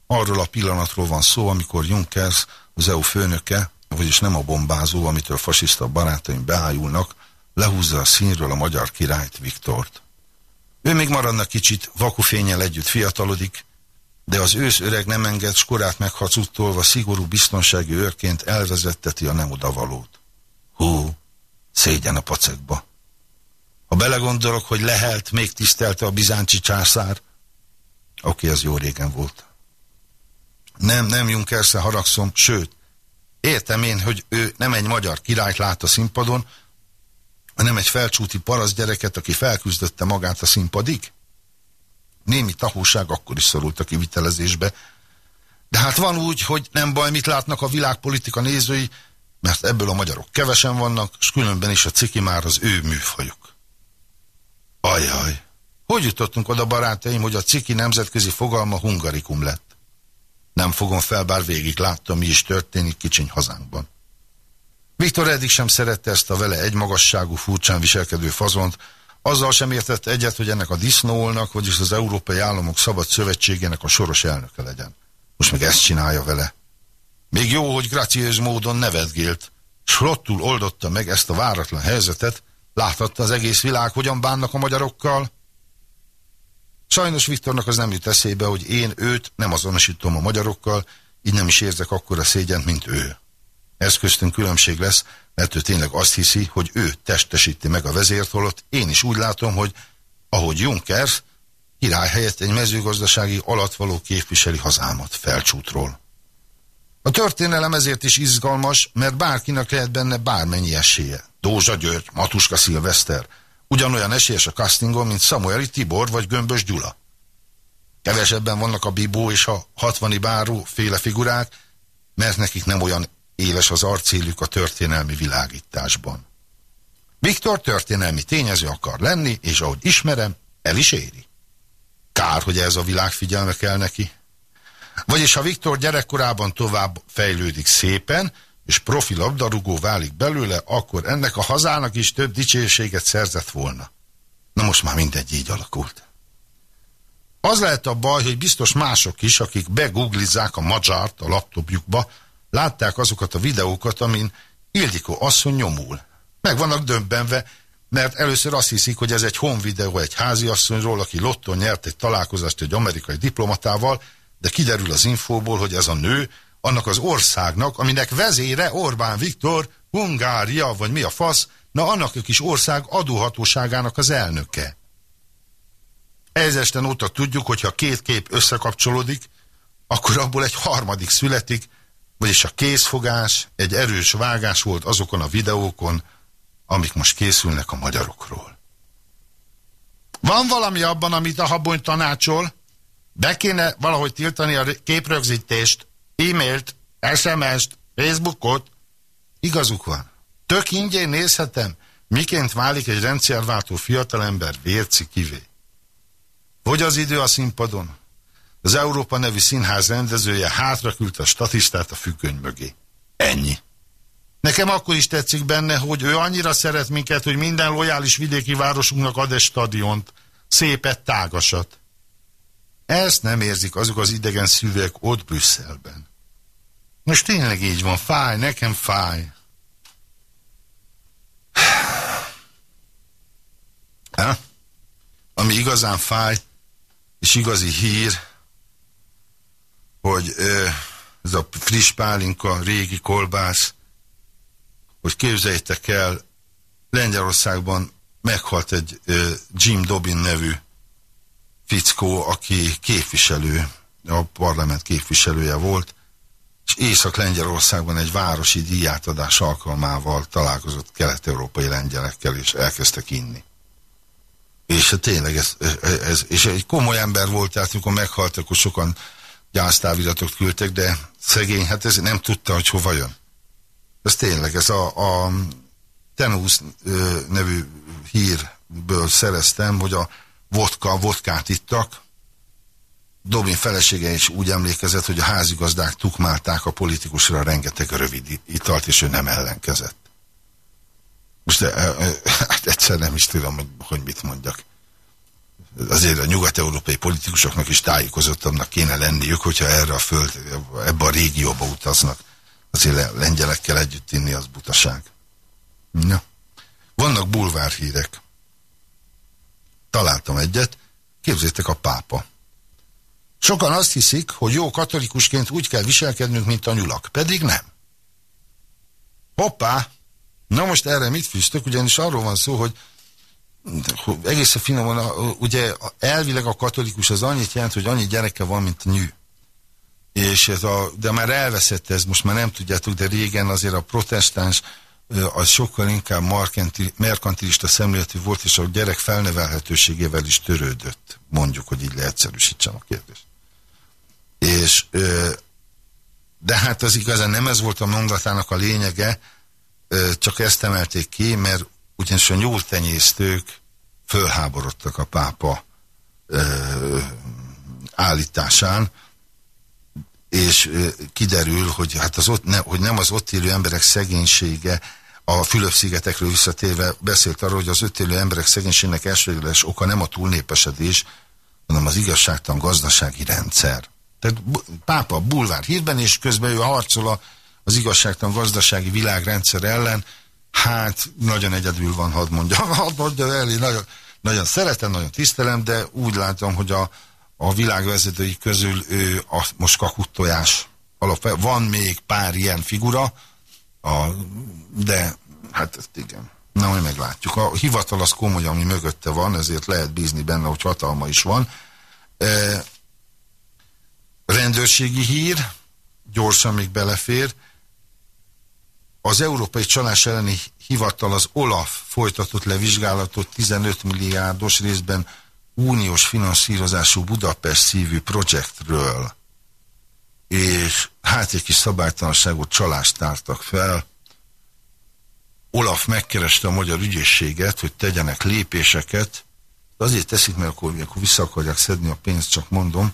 Arról a pillanatról van szó, amikor Junkers, az EU főnöke, vagyis nem a bombázó, amitől fasiszta barátaim beájulnak, lehúzza a színről a magyar királyt, Viktort. Ő még maradna kicsit, vakufényel együtt fiatalodik, de az ősz öreg nem enged, s korát meghacuttolva szigorú biztonsági őrként elvezetteti a nem odavalót. Hú, szégyen a pacekba. Ha belegondolok, hogy lehelt, még tisztelte a bizáncsi császár, oké, ez jó régen volt. Nem, nem Junkersze haragszom, sőt, értem én, hogy ő nem egy magyar királyt lát a színpadon, hanem egy felcsúti parasz gyereket, aki felküzdötte magát a színpadig? Némi tahóság akkor is szorult a kivitelezésbe. De hát van úgy, hogy nem baj, mit látnak a világpolitika nézői, mert ebből a magyarok kevesen vannak, és különben is a ciki már az ő műfajuk. Ajaj, hogy jutottunk oda, barátaim, hogy a ciki nemzetközi fogalma hungarikum lett? Nem fogom fel, bár végig láttam, mi is történik kicsiny hazánkban. Viktor eddig sem szerette ezt a vele egymagasságú, furcsán viselkedő fazont, azzal sem értett egyet, hogy ennek a disznóolnak, vagyis az Európai Államok Szabad Szövetségének a soros elnöke legyen. Most meg ezt csinálja vele. Még jó, hogy graciős módon nevetgélt, s flottul oldotta meg ezt a váratlan helyzetet, láthatta az egész világ, hogyan bánnak a magyarokkal. Sajnos Viktornak az nem jut eszébe, hogy én őt nem azonosítom a magyarokkal, így nem is érzek akkora szégyent, mint ő. Ez köztünk különbség lesz, mert ő tényleg azt hiszi, hogy ő testesíti meg a vezért, holott én is úgy látom, hogy ahogy Junkers, király helyett egy mezőgazdasági alatvaló képviseli hazámat felcsútról. A történelem ezért is izgalmas, mert bárkinek lehet benne bármennyi esélye. Dózsa György, Matuska Szilveszter, ugyanolyan esélyes a castingon, mint Samueli Tibor vagy Gömbös Gyula. Kevesebben vannak a Bibó és a hatvani báró féle figurák, mert nekik nem olyan éles az arcélük a történelmi világításban. Viktor történelmi tényező akar lenni, és ahogy ismerem, el is éri. Kár, hogy ez a világ figyelme kell neki. Vagyis ha Viktor gyerekkorában tovább fejlődik szépen, és profi labdarúgó válik belőle, akkor ennek a hazának is több dicsőséget szerzett volna. Na most már mindegy így alakult. Az lehet a baj, hogy biztos mások is, akik begooglizzák a magyart a laptopjukba, látták azokat a videókat, amin Ildikó asszony nyomul. Meg vannak döbbenve, mert először azt hiszik, hogy ez egy honvideó egy háziasszonyról, aki lotton nyert egy találkozást egy amerikai diplomatával, de kiderül az infóból, hogy ez a nő annak az országnak, aminek vezére Orbán Viktor, Hungária, vagy mi a fasz, na annak a kis ország adóhatóságának az elnöke. Ezesten óta tudjuk, hogy ha két kép összekapcsolódik, akkor abból egy harmadik születik, vagyis a készfogás egy erős vágás volt azokon a videókon, amik most készülnek a magyarokról. Van valami abban, amit a habony tanácsol? Be kéne valahogy tiltani a képrögzítést, e-mailt, SMS-t, Facebookot? Igazuk van. Tök ingyen nézhetem, miként válik egy rendszerváltó fiatalember vérci kivé. Hogy az idő a színpadon? Az Európa nevű színház rendezője hátra küldte a statisztát a függöny mögé. Ennyi. Nekem akkor is tetszik benne, hogy ő annyira szeret minket, hogy minden lojális vidéki városunknak ad egy stadiont, szépet, tágasat. Ezt nem érzik azok az idegen szűvek ott Brüsszelben. Most tényleg így van, fáj, nekem fáj. Ha? Ami igazán fáj, és igazi hír, hogy ez a friss pálinka, régi kolbász, hogy képzeljétek el, Lengyelországban meghalt egy Jim Dobin nevű fickó, aki képviselő, a parlament képviselője volt, és Észak-Lengyelországban egy városi díjátadás alkalmával találkozott kelet-európai lengyelekkel, és elkezdtek inni. És tényleg ez, ez, és egy komoly ember volt, tehát amikor meghalt, akkor sokan gyásztáviratot küldtek, de szegény, hát ez nem tudta, hogy hova jön. Ez tényleg, ez a, a Tenus nevű hírből szereztem, hogy a vodka, vodkát ittak. Dobin felesége is úgy emlékezett, hogy a házigazdák tukmálták a politikusra rengeteg rövid italt, és ő nem ellenkezett. Most de, hát egyszer nem is tudom, hogy, hogy mit mondjak. Azért a nyugat-európai politikusoknak is tájékozottabbnak kéne lenniük, hogyha erre a föld, ebbe a régióba utaznak. Azért lengyelekkel együtt inni az butaság. Ja. Vannak bulvárhírek. Találtam egyet. Képzétek a pápa. Sokan azt hiszik, hogy jó katolikusként úgy kell viselkednünk, mint a nyulak. Pedig nem. Hoppá! Na most erre mit fűztök? Ugyanis arról van szó, hogy egészen finoman, ugye elvileg a katolikus az annyit jelent, hogy annyi gyereke van, mint a nyű. És ez a, de már elveszett ez, most már nem tudjátok, de régen azért a protestáns az sokkal inkább merkantilista szemléletű volt, és a gyerek felnevelhetőségével is törődött. Mondjuk, hogy így leegyszerűsítsem a kérdést. És de hát az igazán nem ez volt a mondatának a lényege, csak ezt emelték ki, mert ugyanis a nyúltenyésztők fölháborodtak a pápa állításán, és kiderül, hogy, hát az ott ne, hogy nem az ott élő emberek szegénysége, a Fülöp-szigetekről visszatérve beszélt arról, hogy az ott élő emberek szegénységnek elsődleges oka nem a túlnépesedés, hanem az igazságtalan gazdasági rendszer. Tehát pápa bulvár hírben, és közben ő harcol az igazságtalan gazdasági világrendszer ellen, hát nagyon egyedül van, hadd mondja, hadd mondja el, én nagyon, nagyon szeretem, nagyon tisztelem, de úgy látom, hogy a, a világvezetői közül ő a, most kakuttojás alapvetően. Van még pár ilyen figura, a, de hát igen. Na, majd meglátjuk. A hivatal az komoly, ami mögötte van, ezért lehet bízni benne, hogy hatalma is van. E, rendőrségi hír, gyorsan még belefér. Az Európai Csalás elleni hivatal az OLAF folytatott le vizsgálatot 15 milliárdos részben uniós finanszírozású Budapest szívű projektről, és hát egy kis szabálytalanságot, csalást tártak fel. Olaf megkereste a magyar ügyészséget, hogy tegyenek lépéseket, azért teszik, mert akkor, akkor vissza akarják szedni a pénzt, csak mondom,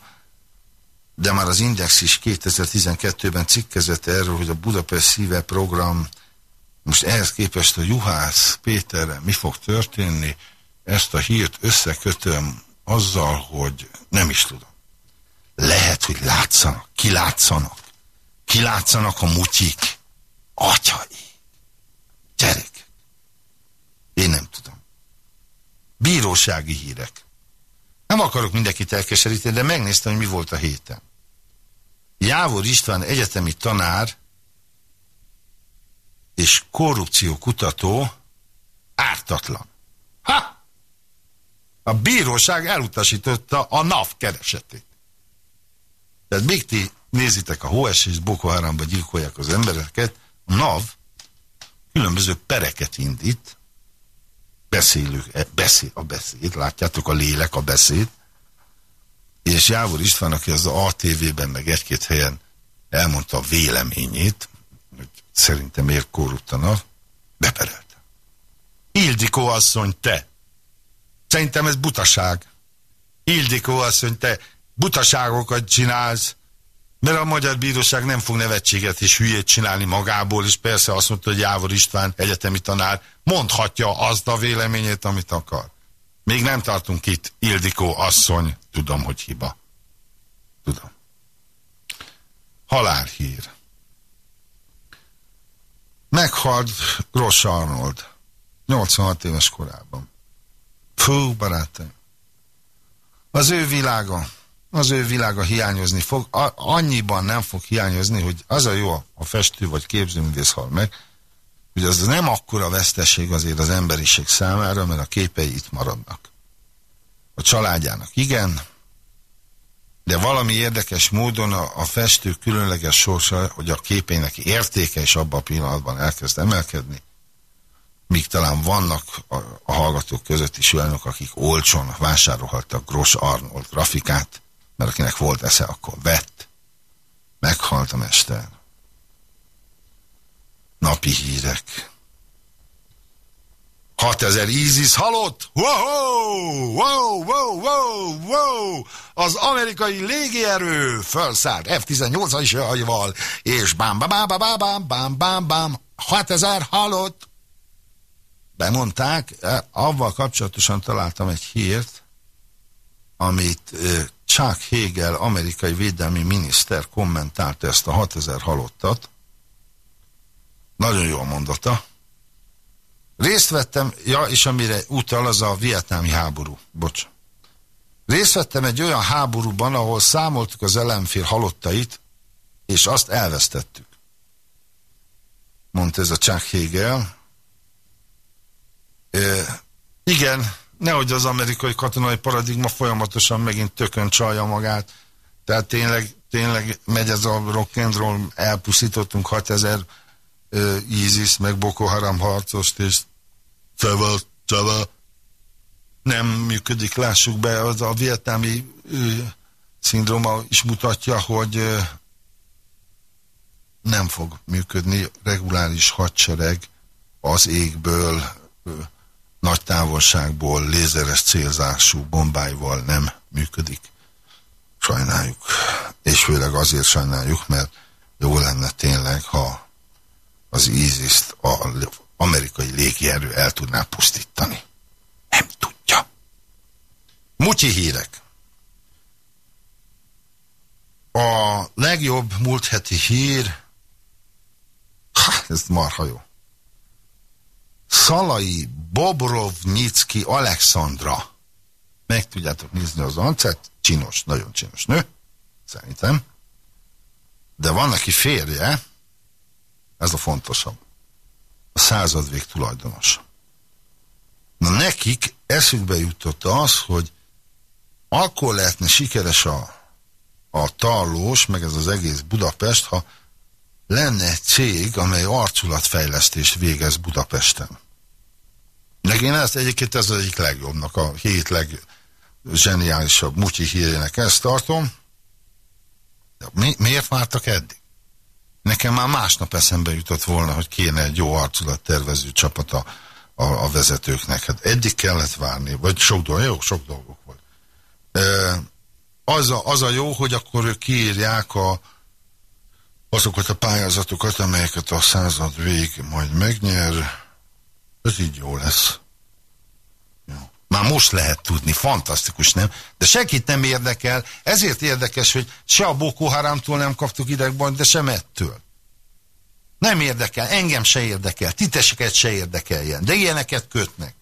de már az Index is 2012-ben cikkezett erről, hogy a Budapest szíve program, most ehhez képest a Juhász Péterre mi fog történni, ezt a hírt összekötöm azzal, hogy nem is tudom. Lehet, hogy látszanak, kilátszanak, kilátszanak a mutyik. Atyai, gyerek. Én nem tudom. Bírósági hírek. Nem akarok mindenkit elkeseríteni, de megnéztem, hogy mi volt a héten. Jávor István egyetemi tanár és korrupciókutató ártatlan. Ha! A bíróság elutasította a NAV keresetét. Tehát Bikti nézitek a hóesést, Boko Haramba gyilkolják az embereket, a NAV különböző pereket indít, beszélők, e, beszél, a beszéd, látjátok a lélek, a beszéd, és Jávor István, aki az ATV-ben meg egy-két helyen elmondta a véleményét, hogy szerintem miért korruptanak, beperelte. Ildikó asszony, te! Szerintem ez butaság. Ildikó asszony, te butaságokat csinálsz, mert a magyar bíróság nem fog nevetséget és hülyét csinálni magából, és persze azt mondta, hogy Jávor István egyetemi tanár mondhatja azt a véleményét, amit akar. Még nem tartunk itt, Ildikó asszony, tudom, hogy hiba. Tudom. Halálhír. Meghalt Ross Arnold. 86 éves korában. Fú, barátaim. Az ő világa, az ő világa hiányozni fog. Annyiban nem fog hiányozni, hogy az a jó, a festő vagy képzőművész hal meg, hogy az nem akkora veszteség azért az emberiség számára, mert a képei itt maradnak. A családjának igen, de valami érdekes módon a, a festő különleges sorsa, hogy a képének értéke is abban a pillanatban elkezd emelkedni, míg talán vannak a, a hallgatók között is olyanok, akik olcsón vásárolhattak Gross Arnold grafikát, mert akinek volt esze, akkor vett. Meghalt a mester. Napi hírek. 6000 ISIS halott! Wow! Wow! Wow! Wow! Wow! Az amerikai légierő felszállt F-18-as jajval, és bám, bám, bám, bám, bám, bám, bám, bám, 6000 halott! Bemondták, e, avval kapcsolatosan találtam egy hírt, amit Chuck Hagel, amerikai védelmi miniszter kommentálta ezt a 6000 halottat. Nagyon jól mondotta. Részt vettem, ja, és amire utal, az a vietnámi háború. Bocs. Részt vettem egy olyan háborúban, ahol számoltuk az ellenfél halottait, és azt elvesztettük. Mondta ez a Chuck Hagel. E, igen, nehogy az amerikai katonai paradigma folyamatosan megint tökön csalja magát. Tehát tényleg, tényleg megy ez a rock elpusztítottunk 6000 uh, ISIS, meg Boko Haram harcost, és csava, csava, nem működik, lássuk be, az a vietnámi szindróma is mutatja, hogy nem fog működni reguláris hadsereg az égből, nagy távolságból lézeres célzású bombáival nem működik. Sajnáljuk. És főleg azért sajnáljuk, mert jó lenne tényleg, ha az ISIS-t az amerikai légierő el tudná pusztítani. Nem tudja. Mutyi hírek. A legjobb múlt heti hír, ha, ez marha jó. Szalai Bobrovnyicki Alexandra. Meg tudjátok nézni az arcát, csinos, nagyon csinos nő, szerintem. De van neki férje, ez a fontosabb, a századvég tulajdonos. Na nekik eszükbe jutott az, hogy akkor lehetne sikeres a, a tallós, meg ez az egész Budapest, ha lenne egy cég, amely arculatfejlesztést végez Budapesten. Nekem ezt egyébként ez az egyik legjobbnak, a hét leggeniálisabb mutyi hírének ezt tartom. De mi, miért vártak eddig? Nekem már másnap eszembe jutott volna, hogy kéne egy jó arculat tervező csapat a, a, a vezetőknek. Hát eddig kellett várni, vagy sok dolgok, jó, sok dolgok volt. Az, a, az a jó, hogy akkor ők kiírják a, azokat a pályázatokat, amelyeket a század végig majd megnyer, ez így jó lesz. Már most lehet tudni, fantasztikus, nem? De senkit nem érdekel, ezért érdekes, hogy se a Boko Haramtól nem kaptuk idegbajt, de sem ettől. Nem érdekel, engem se érdekel, titeseket se érdekeljen, de ilyeneket kötnek.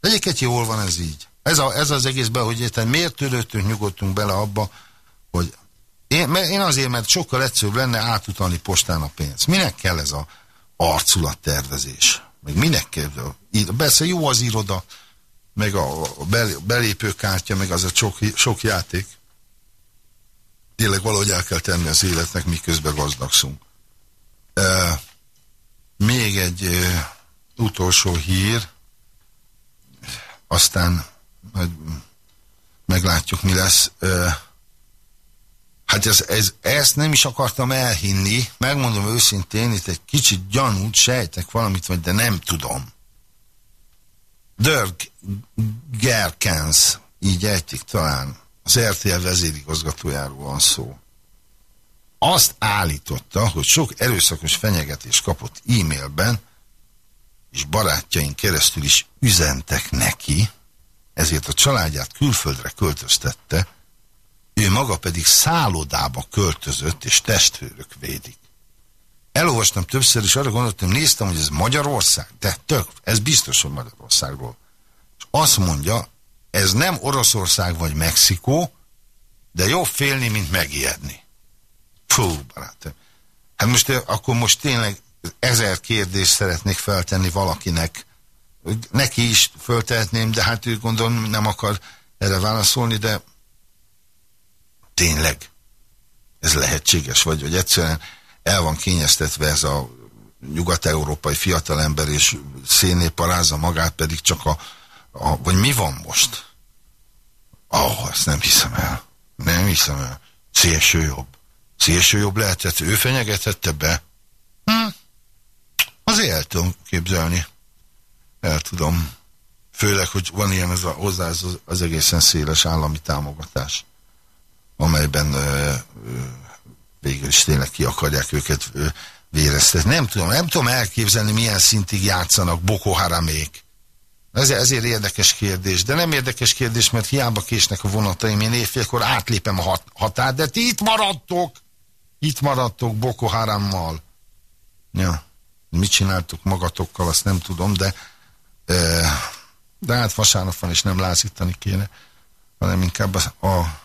Egyébként jól van ez így. Ez, a, ez az egészben, hogy érted, miért törődtünk, nyugodtunk bele abba, hogy én, mert én azért, mert sokkal egyszerűbb lenne átutalni postán a pénzt. Minek kell ez a arculattervezés? Meg minek kell? Persze jó az iroda, meg a belépőkártya, meg az a sok, sok játék. tényleg valahogy el kell tenni az életnek, miközben gazdagszunk. Még egy utolsó hír, aztán majd meglátjuk, mi lesz. Hát ez, ez, ezt nem is akartam elhinni, megmondom őszintén, itt egy kicsit gyanút sejtek valamit, vagy de nem tudom. Dirk Gerkens, így ejtik talán, az RTL vezérigazgatójáról van szó. Azt állította, hogy sok erőszakos fenyegetés kapott e-mailben, és barátjaink keresztül is üzentek neki, ezért a családját külföldre költöztette, ő maga pedig szállodába költözött, és testvőrök védik. Elolvastam többször, és arra gondoltam, néztem, hogy ez Magyarország, de tök, ez biztos, hogy Magyarországról. És azt mondja, ez nem Oroszország vagy Mexikó, de jobb félni, mint megijedni. Fú, barátom. Hát most akkor most tényleg ezer kérdést szeretnék feltenni valakinek. Neki is föltehetném, de hát ő gondolom nem akar erre válaszolni, de tényleg ez lehetséges, vagy hogy egyszerűen el van kényeztetve ez a nyugat-európai fiatalember, és szénné parázza magát, pedig csak a, a, vagy mi van most? Ah, oh, ezt nem hiszem el. Nem hiszem el. Szélső jobb. Szélső jobb lehetett, ő fenyegethette be. Hm. Azért el tudom képzelni. El tudom. Főleg, hogy van ilyen az, a, hozzá az, az egészen széles állami támogatás, amelyben ö, ö, végül is tényleg ki akarják őket véreztetni. Nem tudom, nem tudom elképzelni, milyen szintig játszanak Boko Haramék. Ezért, ezért érdekes kérdés, de nem érdekes kérdés, mert hiába késnek a vonataim, én évfélkor átlépem a hat határt, de ti itt maradtok! Itt maradtok Boko Harammal. Ja, mit csináltok magatokkal, azt nem tudom, de de hát vasárnap van, és nem lázítani kéne, hanem inkább a, a,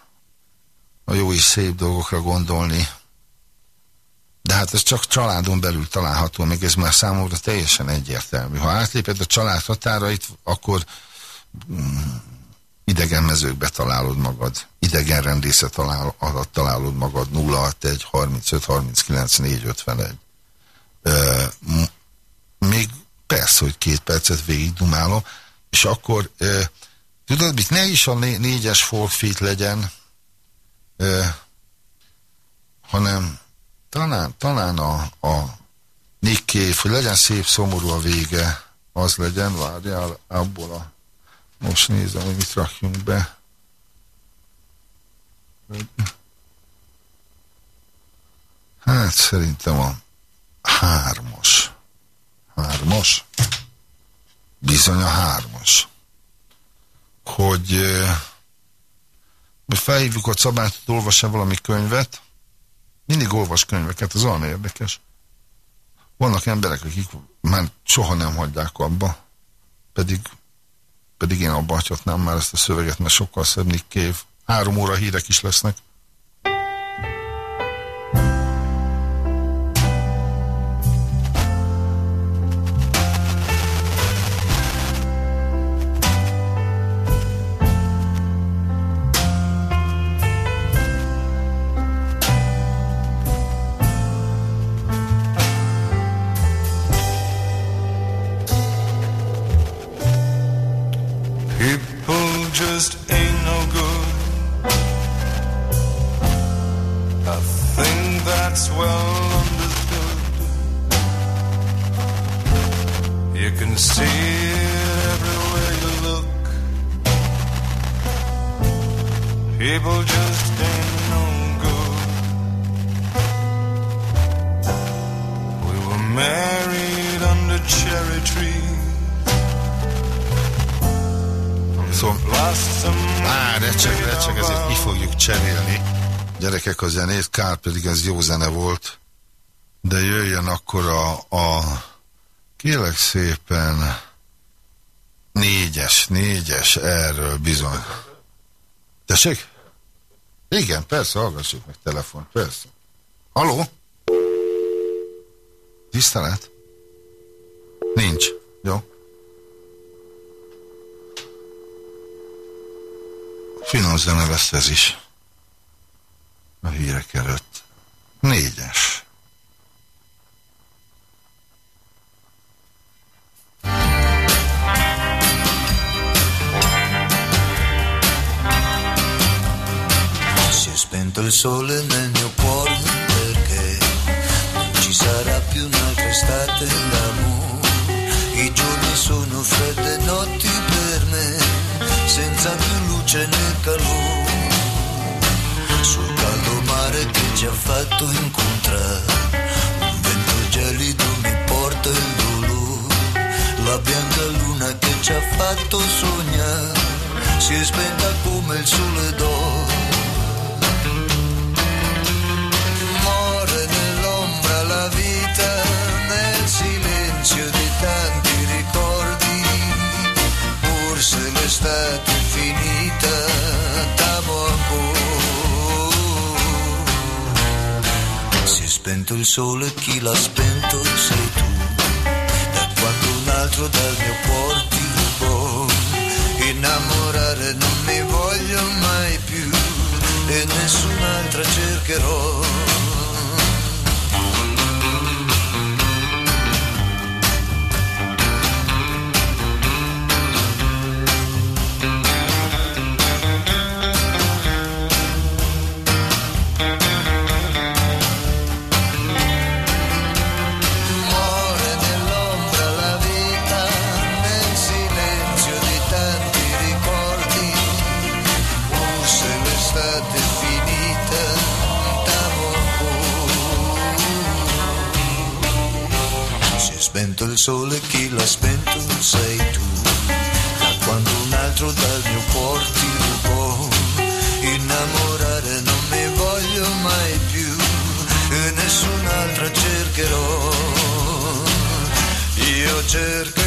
a jó és szép dolgokra gondolni. De hát ez csak családon belül található, még ez már számomra teljesen egyértelmű. Ha átléped a család határait, akkor mm, idegen mezőkbe találod magad, idegen rendészet talál, alatt találod magad 061 35 39 451. Uh, még persze, hogy két percet végig dumálom, és akkor tudod mit, ne is a né négyes folkfit legyen, hanem talán, talán a, a Nick hogy legyen szép, szomorú a vége, az legyen, várjál abból a most nézem, hogy mit rakjunk be. Hát szerintem a hármas. Hármas? Bizony a hármas. Hogy, hogy felhívjuk a Szabát, hogy olvas-e valami könyvet. Mindig olvas könyveket, az olyan érdekes. Vannak emberek, akik már soha nem hagyják abba, pedig pedig én abba hagyhatnám már ezt a szöveget, mert sokkal szebb Cave. Három óra hírek is lesznek. it's well understood. You can see it everywhere you look. People just a zenét, kár pedig ez jó zene volt, de jöjjön akkor a, a kérlek szépen négyes, négyes erről bizony. Tessék? Igen, persze, hallgassuk meg telefon, persze. Haló? Tisztelet? Nincs. Jó. Finom zene lesz ez is. Hírek előtt. Négyes. Si è spento il sole nel mio cuore perché non ci sarà più un'altra estate d'amore. I giorni sono fredde notti per me, senza più luce né calore. Mare che ci ha fatto incontrare, un vento gelido mi porta il dolore. La bianca luna che ci ha fatto sognare, si è spenta come il sole d'oro. Muore nell'ombra la vita, nel silenzio di tanti ricordi. Forse l'estate finita, spento il sole, chi l'ha spento sei tu. Da quando un altro dal mio cuore ti rubò. Innamorare non mi voglio mai più e nessun'altra cercherò. Il sole, chi l'ha spento sei tu. Da quando un altro dal mio cuore ti rubò. Innamorare non mi voglio mai più e nessun'altra cercherò. Io cercherò.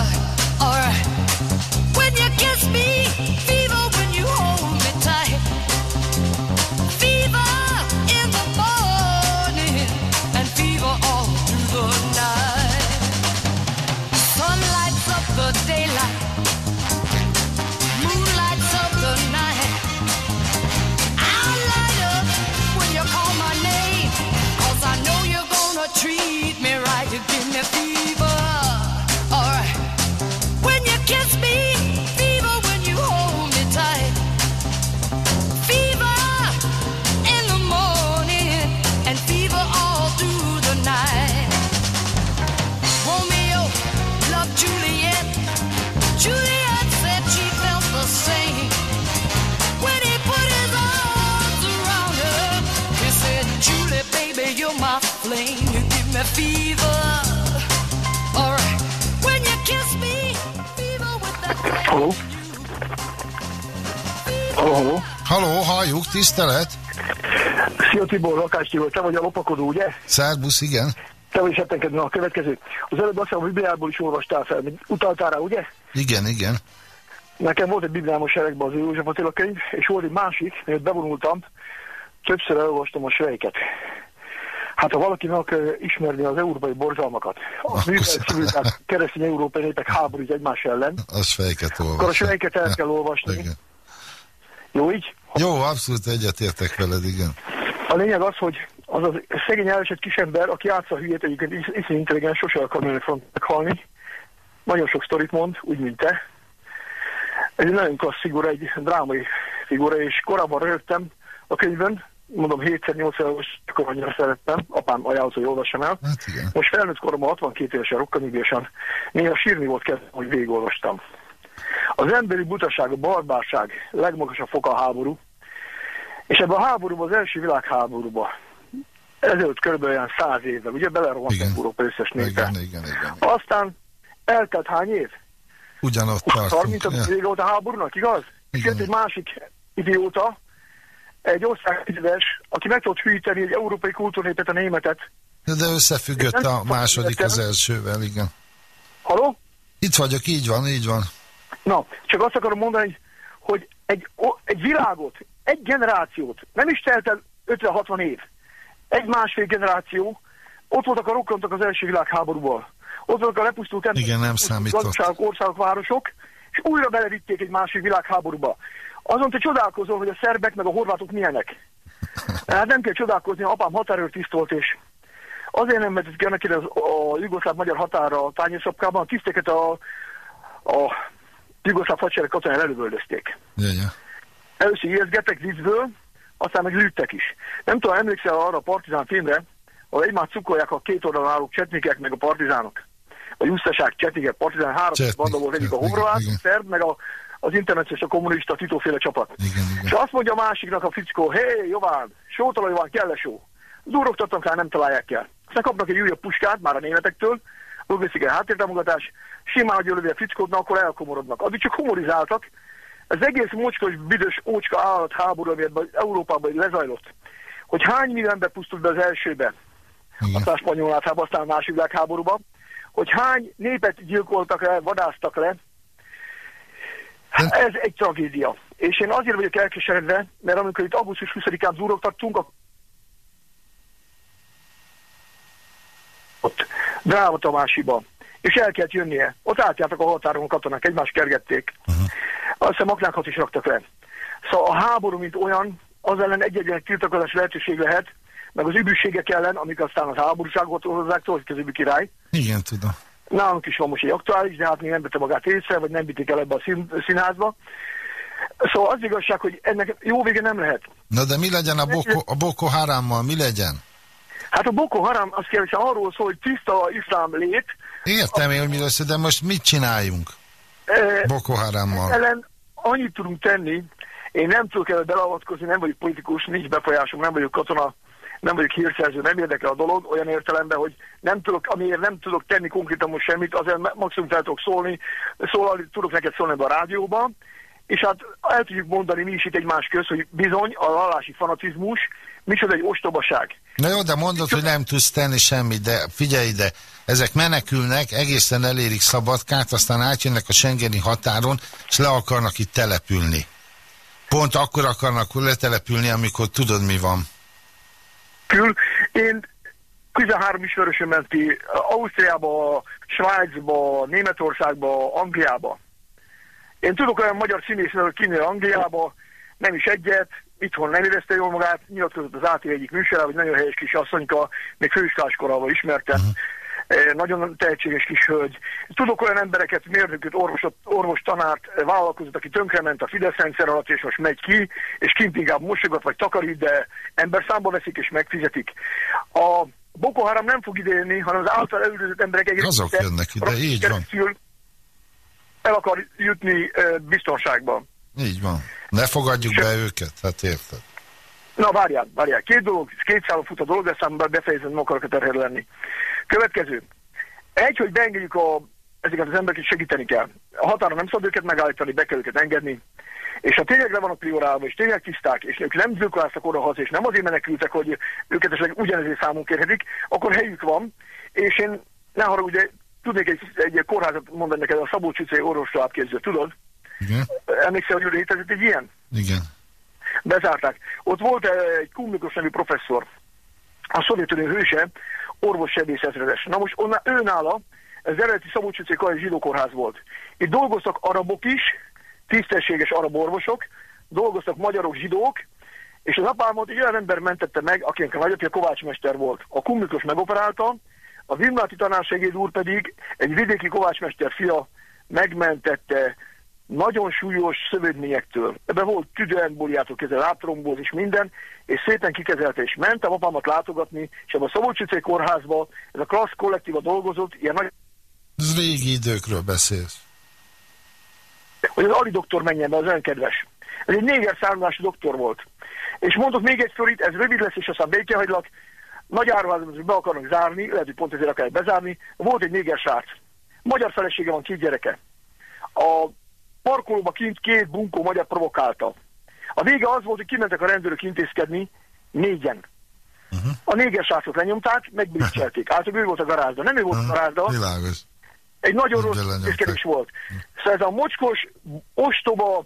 Halljuk, tisztelet! Szia Tibor, Lakás Tibor, te vagy a lopakodó, ugye? Szerbusz, igen? Te vagy septenkedni a következő. Az előbb azt hiszem, a Bibliából is olvastál fel, utaltál rá, ugye? Igen, igen. Nekem volt egy Bibliámos seregben az József Attila könyv, és volt egy másik, mert bevonultam, többször elolvastam a sejket. Hát ha valaki meg akar ismerni az európai borzalmakat, a civilizát, keresztény európai népek háborúz egymás ellen, Az akkor a sejket el kell olvasni. Igen. Jó így? Jó, abszolút egyetértek veled, igen. A lényeg az, hogy az az szegény elesett kisember, aki játsza a hülyét, egyébként is, iszonyú intelligens, sose akar menni meghalni. Nagyon sok sztorit mond, úgy, mint te. Ez egy nagyon klassz figura, egy drámai figura, és korábban rögtem a könyvön, mondom 7-8 akkor annyira szerettem, apám ajánlott, hogy olvassam el. Hát igen. Most felnőtt koromban 62 évesen rokkanyugésen, néha sírni volt kezdve, hogy végigolvastam. Az emberi butaság, a barbárság legmagasabb foka a háború, és ebben a háborúban, az első világháborúban ezelőtt kb. olyan száz évvel, ugye belerohant Igen. Európa összes népe. Igen, igen, igen. Aztán eltelt hány év? Ugyanott tartunk. 30 Ja. vége volt a háborúnak, igaz? És Igen. jött egy másik idióta, egy országtizedes, aki meg tudott hűíteni egy európai kultúrnépet, a németet. De összefüggött a második az elsővel, igen. Haló? Itt vagyok, így van, így van. Na, csak azt akarom mondani, hogy egy, o- egy világot, egy generációt, nem is telt el 50-60 év, egy másfél generáció, ott voltak a rokkontok az első világháborúból. Ott voltak a lepusztult emberek, Igen, nem számított. Gazdaságok, országok, városok, és újra belevitték egy másik világháborúba. Azon te csodálkozol, hogy a szerbek meg a horvátok milyenek. Hát nem kell csodálkozni, apám határőr tisztolt, és azért nem vezetett ki annak a jugoszláv-magyar határa a tányérszapkában, a tiszteket a, a jugoszláv hadsereg katonai elővöldözték. Először ijeszgettek viccből, aztán meg lőttek is. Nem tudom, emlékszel arra a partizán filmre, ahol egymást cukolják a két oldalon álló csetnikek meg a partizánok. A jusszaság, csetnikek, partizán, három banda volt, egyik a horvát, a szerb, meg a, az internetes, a kommunista, titóféle csapat. Igen, És igen. azt mondja a másiknak a fickó, hé, Jován, sótala Jován, kell-e só? Durogtatnak rá, nem találják el. Aztán kapnak egy újabb puskát, már a németektől, logisztikai háttértámogatás, simán, hogy a fickót, akkor elkomorodnak. Addig csak humorizáltak. Ez egész mocskos, büdös, ócska állat háború, ami Európában lezajlott. Hogy hány ember pusztult be az elsőbe, igen. aztán a spanyol áthába, aztán a második világháborúban, hogy hány népet gyilkoltak le, vadáztak le, ez egy tragédia. És én azért vagyok elkeseredve, mert amikor itt augusztus 20-án zúrogtattunk, a... ott Dráva Tamásiba, és el kellett jönnie. Ott átjártak a határon katonák, egymást kergették. Uh-huh. Azt hiszem aknákat is raktak le. Szóval a háború, mint olyan, az ellen egy-egy tiltakozás lehetőség lehet, meg az übűségek ellen, amik aztán az háborúságot hozzák, tudod, az übű király. Igen, tudom. Nálunk is van most egy aktuális, de hát még nem vette magát észre, vagy nem vitték el ebbe a szín, színházba. Szóval az igazság, hogy ennek jó vége nem lehet. Na de mi legyen a Boko, a Boko Harammal, mi legyen? Hát a Boko Haram az kérdés arról szól, hogy tiszta iszlám lét, Értem én, hogy miről szól, de most mit csináljunk eh, Boko Harammal? ellen annyit tudunk tenni, én nem tudok ebbe beleavatkozni, nem vagyok politikus, nincs befolyásom, nem vagyok katona, nem vagyok hírszerző, nem érdekel a dolog, olyan értelemben, hogy nem tudok, amiért nem tudok tenni konkrétan most semmit, azért ma- maximum fel tudok szólni, szólalni, tudok neked szólni ebbe a rádióban, és hát el tudjuk mondani mi is itt egymás köz, hogy bizony a vallási fanatizmus micsoda egy ostobaság. Na jó, de mondod, hogy nem tudsz tenni semmit, de figyelj ide, ezek menekülnek, egészen elérik Szabadkát, aztán átjönnek a Schengeni határon, és le akarnak itt települni. Pont akkor akarnak letelepülni, amikor tudod, mi van. Kül, én 13 ismerősöm ment ki Ausztriába, Svájcba, Németországba, Angliába. Én tudok olyan magyar színészről, hogy kinő Angliába, nem is egyet, itthon nem érezte jól magát, nyilatkozott az AT egyik műsorában, hogy nagyon helyes kis asszonyka, még főiskolás korával ismertem. Eh, Nagyon tehetséges kis hölgy. Tudok olyan embereket, mérnököt, orvosot, orvos tanárt, eh, vállalkozót, aki tönkrement a Fidesz rendszer alatt, és most megy ki, és kint inkább mosogat vagy takarít, de ember számba veszik és megfizetik. A Boko Haram nem fog idejönni, hanem az által elüldözött emberek egész Azok jönnek ide, így van. El akar jutni eh, biztonságba. Így van. Ne fogadjuk be őket, hát érted. Na várjál, várjál. Két dolog, két szálon fut a dolog, de számomra befejezem, nem akarok a terhel lenni. Következő. Egy, hogy beengedjük a, ezeket az embereket segíteni kell. A határon nem szabad őket megállítani, be kell őket engedni. És ha tényleg le vannak priorálva, és tényleg tiszták, és ők nem zőkoláztak oda haza, és nem azért menekültek, hogy őket esetleg ugyanezért számunk kérhetik, akkor helyük van. És én, ne haragudj, de tudnék egy, egy kórházat mondani neked, a Szabó Csicai orvostól átképző, tudod? Igen? Emlékszel, hogy létezett egy ilyen? Igen. bezárták. Ott volt egy Kumlikos nevű professzor, a Szovjetunió hőse, orvos sebészetredes. Na most onna, ő nála, ez eredeti Szabolcs utcai Kajai zsidó kórház volt. Itt dolgoztak arabok is, tisztességes arab orvosok, dolgoztak magyarok, zsidók, és az apámot egy olyan ember mentette meg, akinek a nagyapja kovácsmester volt. A Kumlikos megoperálta, a Vimláti tanársegéd úr pedig egy vidéki kovácsmester fia megmentette nagyon súlyos szövődményektől. Ebben volt tüdőembóliától kezdve látrombóz és minden, és szépen kikezelte és ment a apámat látogatni, és ebben a Szabolcs utcai kórházba, ez a klassz kollektíva dolgozott, ilyen nagy, Ez régi időkről beszélsz. hogy az Ali doktor menjen be, az olyan kedves. Ez egy néger származású doktor volt. És mondok még egy sztorit, ez rövid lesz, és aztán békehagylak. Nagy áruházat be akarnak zárni, lehet, hogy pont ezért akarják bezárni. Volt egy néger srác. Magyar felesége van, két gyereke. A parkolóba kint két bunkó magyar provokálta. A vége az volt, hogy kimentek a rendőrök intézkedni, négyen. Uh-huh. A néger srácot lenyomták, megbiccselték. Általában ő volt a garázda. Nem ő volt a garázda, Világos. egy nagyon rossz Mindjárt intézkedés volt. Szóval ez a mocskos, ostoba,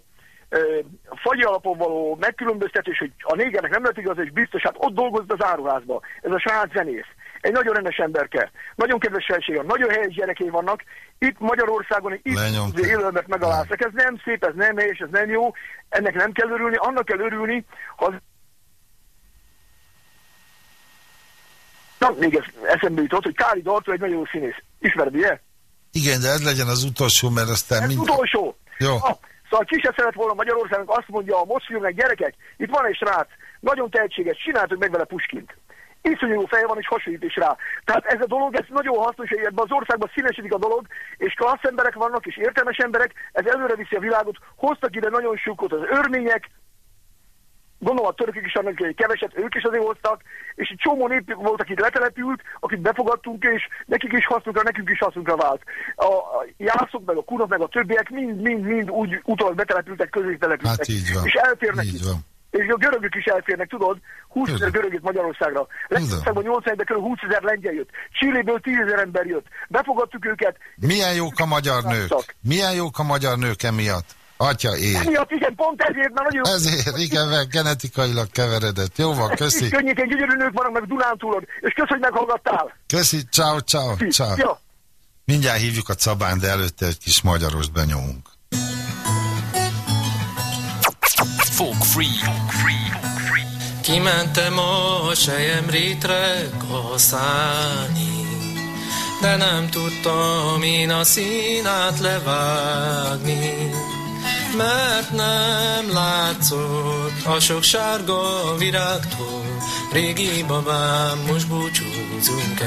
fagyi alapon való megkülönböztetés, hogy a négernek nem lett igaz, és biztos, hát ott dolgozott az áruházba. Ez a srác zenész. Egy nagyon rendes emberke. Nagyon kedves felsége, nagyon helyes gyerekei vannak. Itt Magyarországon itt élelmet megaláztak. Ez nem szép, ez nem helyes, ez nem jó. Ennek nem kell örülni, annak kell örülni, ha Na, még ez eszembe jutott, hogy Kári Dartó egy nagyon jó színész. Ismered, ugye? Igen, de ez legyen az utolsó, mert aztán Ez mind... utolsó. Jó. Ah, szóval ki se szeret volna Magyarországon azt mondja a mozfilmnek, gyerekek, itt van egy srác, nagyon tehetséges, csináltuk meg vele Puskint. Iszonyú jó feje van, és hasonlít rá. Tehát ez a dolog, ez nagyon hasznos, hogy ebben az országban színesedik a dolog, és klassz emberek vannak, és értelmes emberek, ez előre viszi a világot. Hoztak ide nagyon sokot az örmények, gondolom a törökök is annak egy keveset, ők is azért hoztak, és egy csomó nép volt, akit letelepült, akit befogadtunk, és nekik is hasznunkra, nekünk is hasznunkra vált. A, jászok, meg a kunok, meg a többiek mind, mind, mind úgy utólag betelepültek, közé települtek. Hát így van. És eltérnek Így van. És a görögök is elférnek, tudod? 20 ezer görög jött Magyarországra. Lengyelországban 81-ben kb. 20 ezer lengyel jött. Csilléből 10 ezer ember jött. Befogadtuk őket. Milyen jók a magyar nők? Milyen jók a magyar nők emiatt? Atya ég. Emiatt igen, pont ezért, mert nagyon Ezért, igen, mert genetikailag keveredett. Jó van, köszi. Környéken gyönyörű nők vannak meg Dunántúlon. És kösz, hogy meghallgattál. Köszi, ciao, ciao, ciao. Ja. Mindjárt hívjuk a Cabán, de előtte egy kis magyarost benyomunk. Folk free. Kimentem a sejemrétre kaszálni, de nem tudtam én a színát levágni, mert nem látszott a sok sárga virágtól. Régi babám, most búcsúzunk.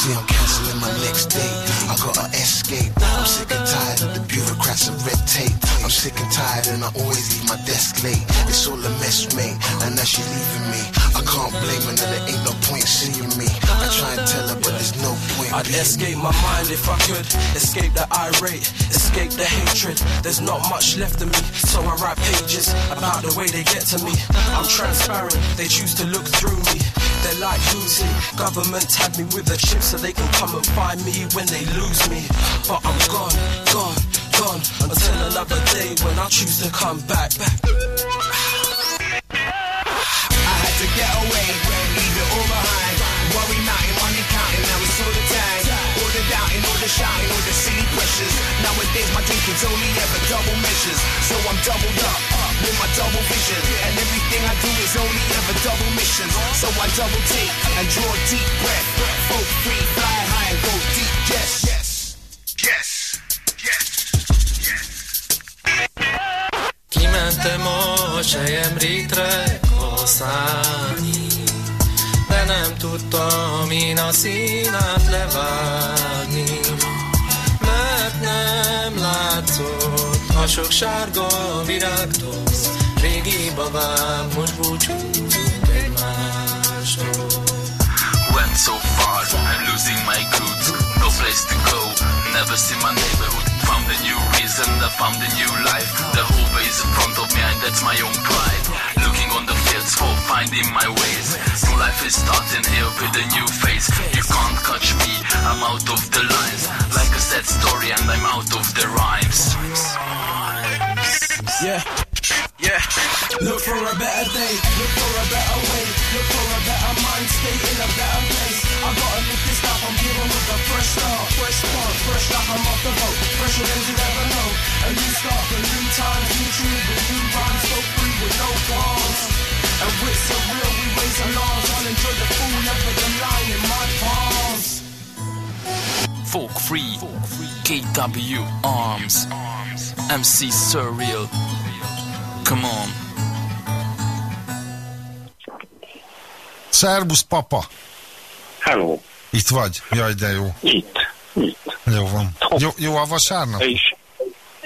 See, I'm canceling my next date. I gotta escape. I'm sick and tired of the bureaucrats and red tape. I'm sick and tired and I always leave my desk late. It's all a mess, mate. And now she leaving me. I can't blame her, now there ain't no point seeing me. I try and tell her, but there's no. I'd escape my mind if I could. Escape the irate, escape the hatred. There's not much left of me, so I write pages about the way they get to me. I'm transparent, they choose to look through me. They're like losing. Government tag me with a chip so they can come and find me when they lose me. But I'm gone, gone, gone until another day when I choose to come back. I had to get away, leave it all behind. Doubting, all the all pressures. Nowadays my drinking's only ever double measures. So I'm doubled up, up with my double vision. And everything I do is only ever double missions. So I double take and draw a deep breath. Folk free, fly high and go deep, yes. Yes, yes, yes, yes. Kimentem a sejemrétre kaszálni, de nem tudtam én a színát levágni, a sok sárga. Régi babám, most búcsúzunk egymástól. Went so far, I'm losing my goods. No place to go, never see my neighborhood. Found a new reason, I found a new life. The whole way is in front of me, and that's my own pride. Looking on the fields for finding my ways. New life is starting here with a new face. You can't catch me, I'm out of the lines. Like a sad story, and I'm out of the rhymes. Yeah, yeah. Look for a better day, look for a better way, look for a better mind. State in a better place. I gotta live this life, I'm giving with a fresh start, fresh spark, fresh like I'm off the boat, fresher than you ever know. A new start, a new time, new tune with new rhymes, so free with no qualms. And with so real, we raise alarms, I'll enjoy the fool, never the line in my palms. Folk free, KW Arms, MC Surreal. Come on. Szerbusz, papa! Hello, Itt vagy? Jaj, de jó. itt, itt. Jó van. Jó, jó a vasárnap? Te is,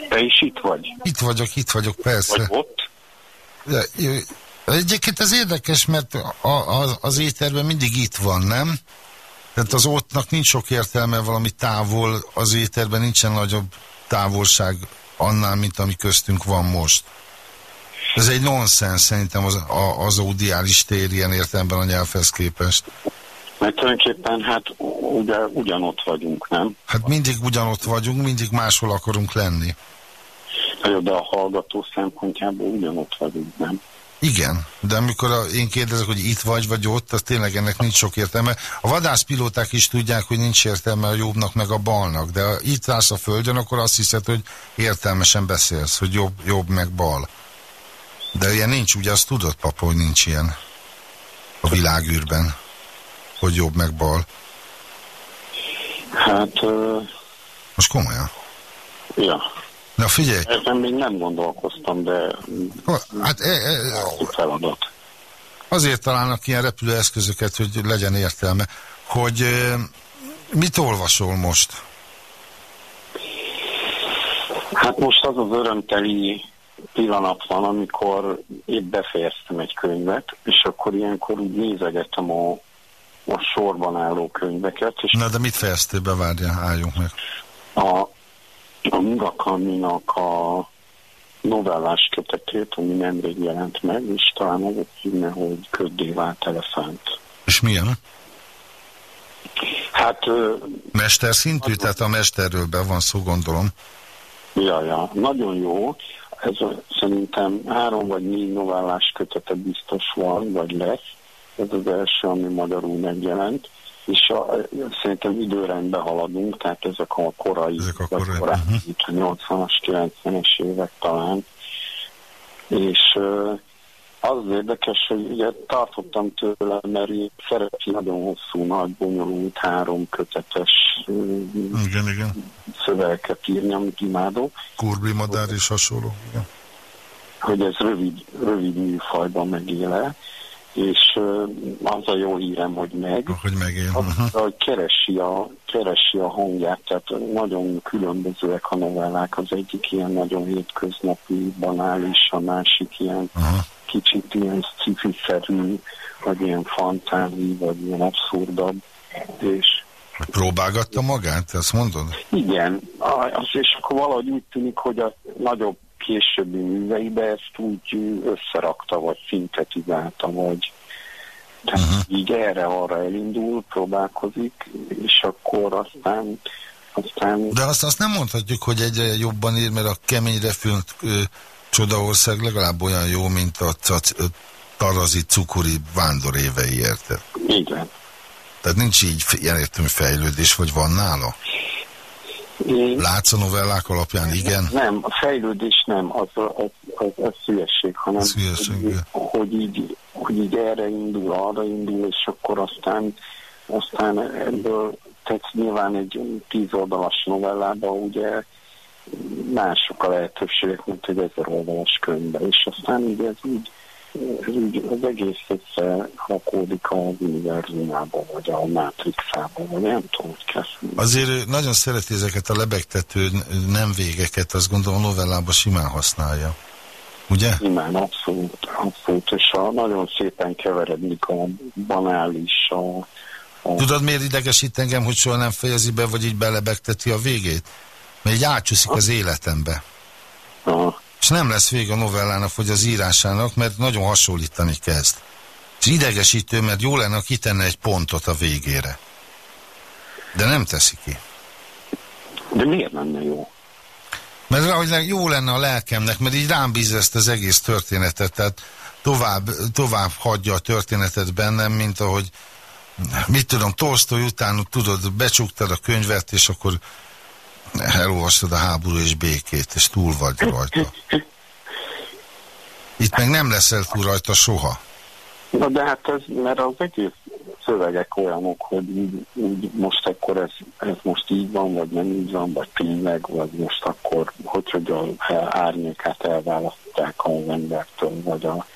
te is itt vagy? Itt vagyok, itt vagyok, persze. Vagy ott? De, Egyébként ez érdekes, mert a, a, az éterben mindig itt van, nem? Tehát az ottnak nincs sok értelme valami távol, az éterben nincsen nagyobb távolság annál, mint ami köztünk van most. Ez egy nonsens szerintem az, a, az audiális tér ilyen értelemben a nyelvhez képest. Mert tulajdonképpen hát ugye ugyanott vagyunk, nem? Hát mindig ugyanott vagyunk, mindig máshol akarunk lenni. De a hallgató szempontjából ugyanott vagyunk, nem? Igen, de amikor a, én kérdezek, hogy itt vagy, vagy ott, az tényleg ennek nincs sok értelme. A vadászpilóták is tudják, hogy nincs értelme a jobbnak meg a balnak, de ha itt állsz a földön, akkor azt hiszed, hogy értelmesen beszélsz, hogy jobb, jobb meg bal. De ilyen nincs, ugye azt tudod, papa, hogy nincs ilyen a világűrben, hogy jobb meg bal. Hát, ö, Most komolyan. ja. Na figyelj, Ezen még nem gondolkoztam, de hát e, e, feladat. azért találnak ilyen repülőeszközöket, hogy legyen értelme, hogy e, mit olvasol most? Hát most az az örömteli pillanat van, amikor épp befejeztem egy könyvet, és akkor ilyenkor úgy nézegetem a, a sorban álló könyveket, és Na de mit fejeztél be, várjál, álljunk meg. a, a Murakaminak a novellás kötetét, ami nemrég jelent meg, és talán az a címe, hogy Köddé vált elefánt. És milyen? Hát, Mesterszintű? Tehát a mesterről be van szó, gondolom. ja, ja, nagyon jó. Ez a, szerintem három vagy négy novellás kötete biztos van, vagy lesz. Ez az első, ami magyarul megjelent. És a, szerintem időrendbe haladunk, tehát ezek a korai, ezek a korai. korai uh-huh. 80-as, 90-es évek talán. És az érdekes, hogy ugye tartottam tőle, mert szereti nagyon hosszú, nagy, bonyolult, három kötetes Igen, igen. szövegeket írni, amit imádok. Kurbi madár és hasonló. Igen. hogy ez rövid, rövid műfajban megéle, és az a jó hírem, hogy meg, Hogy megél. az, hogy keresi a, keresi a hangját, tehát nagyon különbözőek a novellák, az egyik ilyen nagyon hétköznapi, banális, a másik ilyen uh-huh. kicsit ilyen sci-fi-szerű, vagy ilyen fantázi, vagy ilyen abszurdabb, és Próbálgatta magát, azt mondod? igen, az, és akkor valahogy úgy tűnik, hogy a nagyobb későbbi műveibe ezt úgy összerakta, vagy szintetizálta, vagy tehát uh-huh. így erre-arra elindul, próbálkozik, és akkor aztán aztán De azt, azt nem mondhatjuk, hogy egyre jobban ír, mert a keményre fűnt ö, csodaország legalább olyan jó, mint a, cac, ö, tarazi cukori vándor évei, érted? igen. Tehát nincs így ilyen értelmű fejlődés, vagy van nála? Én, Látsz a novellák alapján, igen? nem, a fejlődés nem, az, az, az, az hülyeség, hanem Az hülyeség, hogy, hogy, így, hogy így erre indul, arra indul, és akkor aztán, aztán ebből, tehát nyilván egy tíz oldalas novellában ugye mások a lehetőségek, mint egy ezer oldalas könyvbe, és aztán így ez úgy, ez úgy az egész összerakódik az univerzumába, vagy a mátrixába, vagy nem tudom, hogy mondani. Azért nagyon szereti ezeket a lebegtető nem végeket, azt gondolom novellában simán használja. Ugye? Imán, abszolút, abszolút, és a, nagyon szépen keveredik a banális, a, a Tudod, miért idegesít engem, hogy soha nem fejezi be, vagy így belebegteti a végét? Mert így átcsúszik az életembe. a, És nem lesz vége a novellának, vagy az írásának, mert nagyon hasonlítani kezd. És idegesítő, mert jó lenne, ha kitenne egy pontot a végére. De nem teszi ki. de miért lenne jó? Mert ahogy jó lenne a lelkemnek, mert így rám bíz ezt az egész történetet, tehát tovább, tovább hagyja a történetet bennem, mint ahogy, mit tudom, Tolstoy után, tudod, becsuktad a könyvet, és akkor elolvastad a háború és békét, és túl vagy rajta. Itt meg nem leszel túl rajta soha. Na de hát ez, mert az egész szövegek olyanok, hogy így, így most akkor ez, ez most így van, vagy nem így van, vagy tényleg, vagy most akkor, hogy, hogy a árnyékát elválasztják az embertől, vagy a,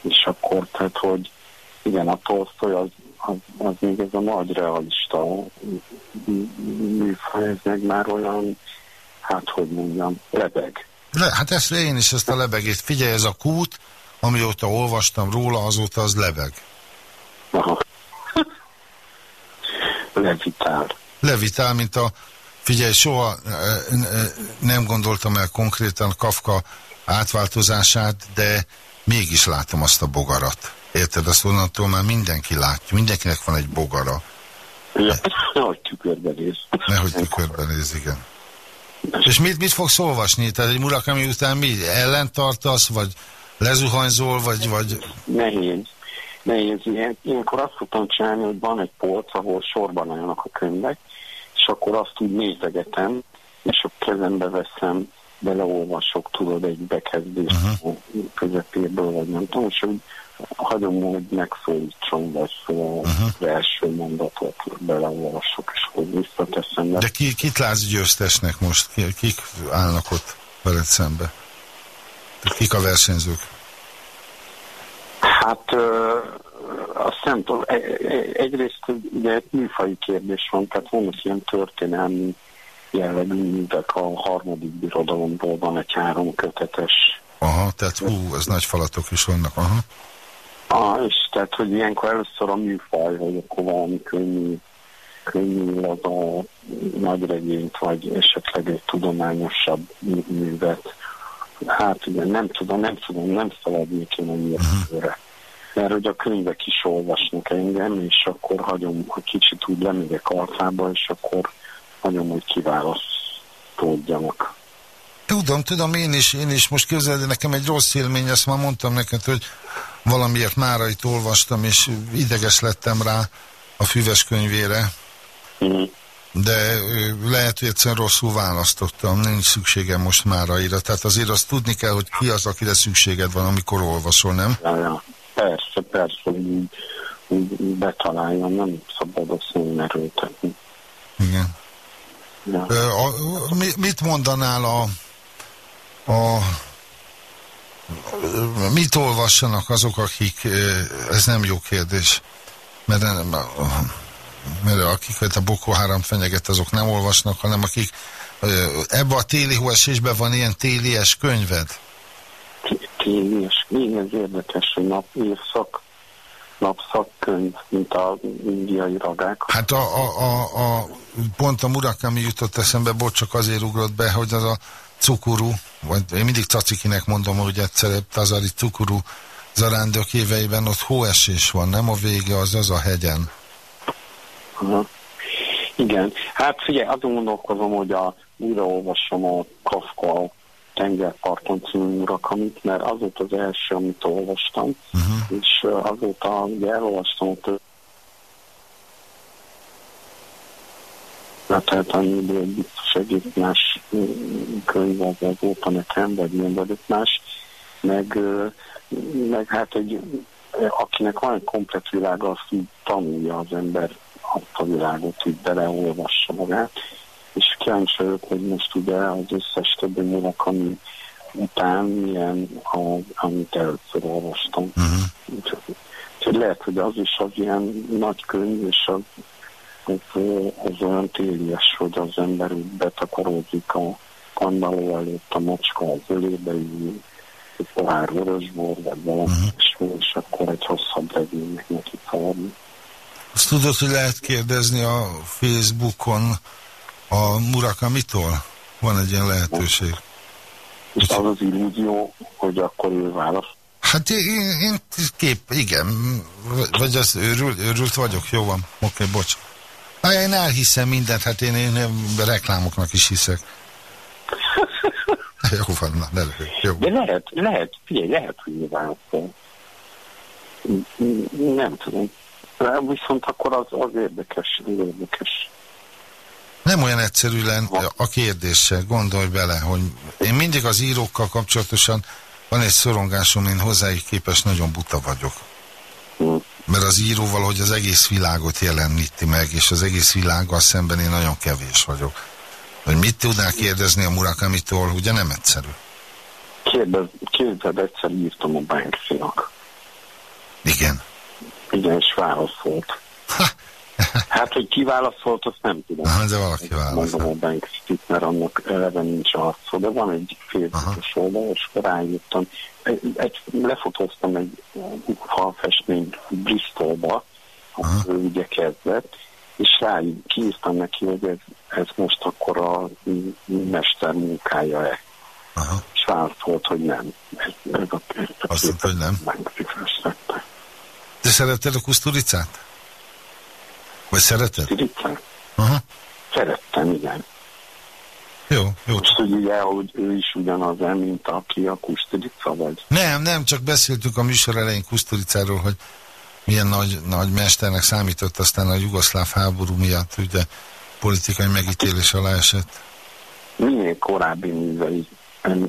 és akkor, tehát, hogy igen, a Tolstoy az, az, az még ez a nagy realista műfaj, ez meg már olyan, hát hogy mondjam, lebeg. Le, hát ezt én is ezt a lebegét. Figyelj, ez a kút, amióta olvastam róla, azóta az lebeg. Aha. Levitál. Levitál, mint a... Figyelj, soha e, e, nem gondoltam el konkrétan Kafka átváltozását, de mégis látom azt a bogarat. Érted? Azt onnantól már mindenki látja. Mindenkinek van egy bogara. Ja, nehogy tükörbe néz. Nehogy tükörbe néz, igen. És mit, mit fogsz olvasni? Tehát egy Murakami után mi? Ellentartasz, vagy lezuhanyzol, vagy... vagy... Nehéz. Nehéz. Ilyen, ilyenkor azt szoktam csinálni, hogy van egy polc, ahol sorban állnak a könyvek, és akkor azt úgy nézegetem, és a kezembe veszem, beleolvasok, tudod, egy bekezdés uh-huh. közepéből, vagy nem tudom, és úgy hagyom, hogy megszólítson, vagy uh-huh. az első mondatot beleolvasok, és hogy visszateszem. De ki, kit látsz győztesnek most? Kik állnak ott veled szembe? Kik a versenyzők? Hát ö, azt nem tudom, e, e, egyrészt ugye egy műfai kérdés van, tehát vannak ilyen történelmi jellegű művek, a harmadik birodalomból van egy három kötetes. Aha, tehát hú, ez nagy falatok is vannak, aha. Ah, és tehát, hogy ilyenkor először a műfaj, hogy akkor valami könnyű, könnyű az a nagy regényt, vagy esetleg egy tudományosabb művet. Hát igen, nem tudom, nem tudom, nem szaladnék én annyira uh-huh. Mert hogy a könyvek is olvasnak engem, és akkor hagyom, hogy kicsit úgy lemegyek arcába, és akkor hagyom, hogy kiválasztódjanak. Tudom, tudom, én is, én is most képzeld, nekem egy rossz élmény, ezt már mondtam neked, hogy valamiért mára itt olvastam, és ideges lettem rá a füves könyvére. Mm. De lehet, hogy egyszerűen rosszul választottam, nincs szükségem most máraira. Tehát azért azt tudni kell, hogy ki az, akire szükséged van, amikor olvasol, nem? Ja, ja. Persze, persze, hogy úgy, úgy betaláljam, nem szabad nem erőltetni. Igen. Ja. A, mit mondanál a, a mit olvassanak azok, akik, ez nem jó kérdés, mert, mert akiket a Boko Haram fenyeget, azok nem olvasnak, hanem akik ebbe a téli hóesésben van ilyen télies könyved? Télies, még ez érdekes, hogy napírszak, napszakkönyv, mint a indiai ragák. Hát a, a, a, a pont a Murakami jutott eszembe, bocs, csak azért ugrott be, hogy az a cukuru, vagy én mindig cacikinek mondom, hogy egyszer Tazari cukuru zarándok éveiben ott hóesés van, nem a vége, az az a hegyen. Aha. Igen, hát figyelj, azon gondolkozom, hogy a, újraolvasom a Kafka tengerparton című Murakamit, mert az volt az első, amit olvastam, uh-huh. és azóta ugye elolvastam a tehát amiből biztos egész más könyv az volt nekem, vagy ilyen vagy más, meg, meg hát egy, akinek van egy komplet világa, azt így tanulja az ember azt a világot, így beleolvassa magát, és kíváncsi vagyok, hogy most ugye az összes többi múlak, ami után milyen, a, amit először olvastam. Uh-huh. Úgyhogy lehet, hogy az is az ilyen nagy könyv, és az ez, ez olyan télies, hogy az ember úgy betakarózik a kandaló előtt a macska az ölébe, így egy pohár vörösbor, vagy valami, uh-huh. és akkor egy hosszabb regénynek neki szaladni. Azt tudod, hogy lehet kérdezni a Facebookon a Murakamitól? Van egy ilyen lehetőség. És az az illúzió, hogy akkor ő válasz. Hát én, én kép, igen. Vagy az őrült, őrült vagyok? Jó van. Oké, okay, bocs. Na, én elhiszem mindent, hát én, én reklámoknak is hiszek. jó van, na, ne, jó. De lehet, lehet, figyelj, lehet, hogy nyilvánostól. Nem tudom. Viszont akkor az, az érdekes, az érdekes. Nem olyan egyszerű lenne a kérdése, gondolj bele, hogy én mindig az írókkal kapcsolatosan van egy szorongásom, én hozzájuk képes nagyon buta vagyok. Hmm mert az íróval, hogy az egész világot jeleníti meg, és az egész világgal szemben én nagyon kevés vagyok. Hogy mit tudnál kérdezni a Murakamitól, ugye nem egyszerű. Kérdez, kérdezed, egyszer írtam a banksy Igen. Igen, és válaszolt. Hát, hogy ki válaszolt, azt nem tudom. Aha, de valaki válaszolt. Mondom a Banksy-t, mert annak eleve nincs arcó, de van egy Facebookos oldal, és ráírtam. Egy, egy, lefotóztam egy falfestményt Bristolba, ahol ő ugye kezdett, és rá kiírtam neki, hogy ez, ez most akkor a mester munkája-e. És válaszolt, hogy nem. Ez, ez a, ez a Azt mondta, hogy nem. Te szereted a kuszturicát? Vagy szereted? Kuszturicát? Aha. Szerettem, igen. Jó, jó. Most, hogy ugye, hogy ő is ugyanaz, mint aki a kusturica, vagy? Nem, nem, csak beszéltük a műsor elején Kuszturicáról, hogy milyen nagy, nagy mesternek számított, aztán a jugoszláv háború miatt ugye politikai megítélés alá esett. Minél korábbi művei.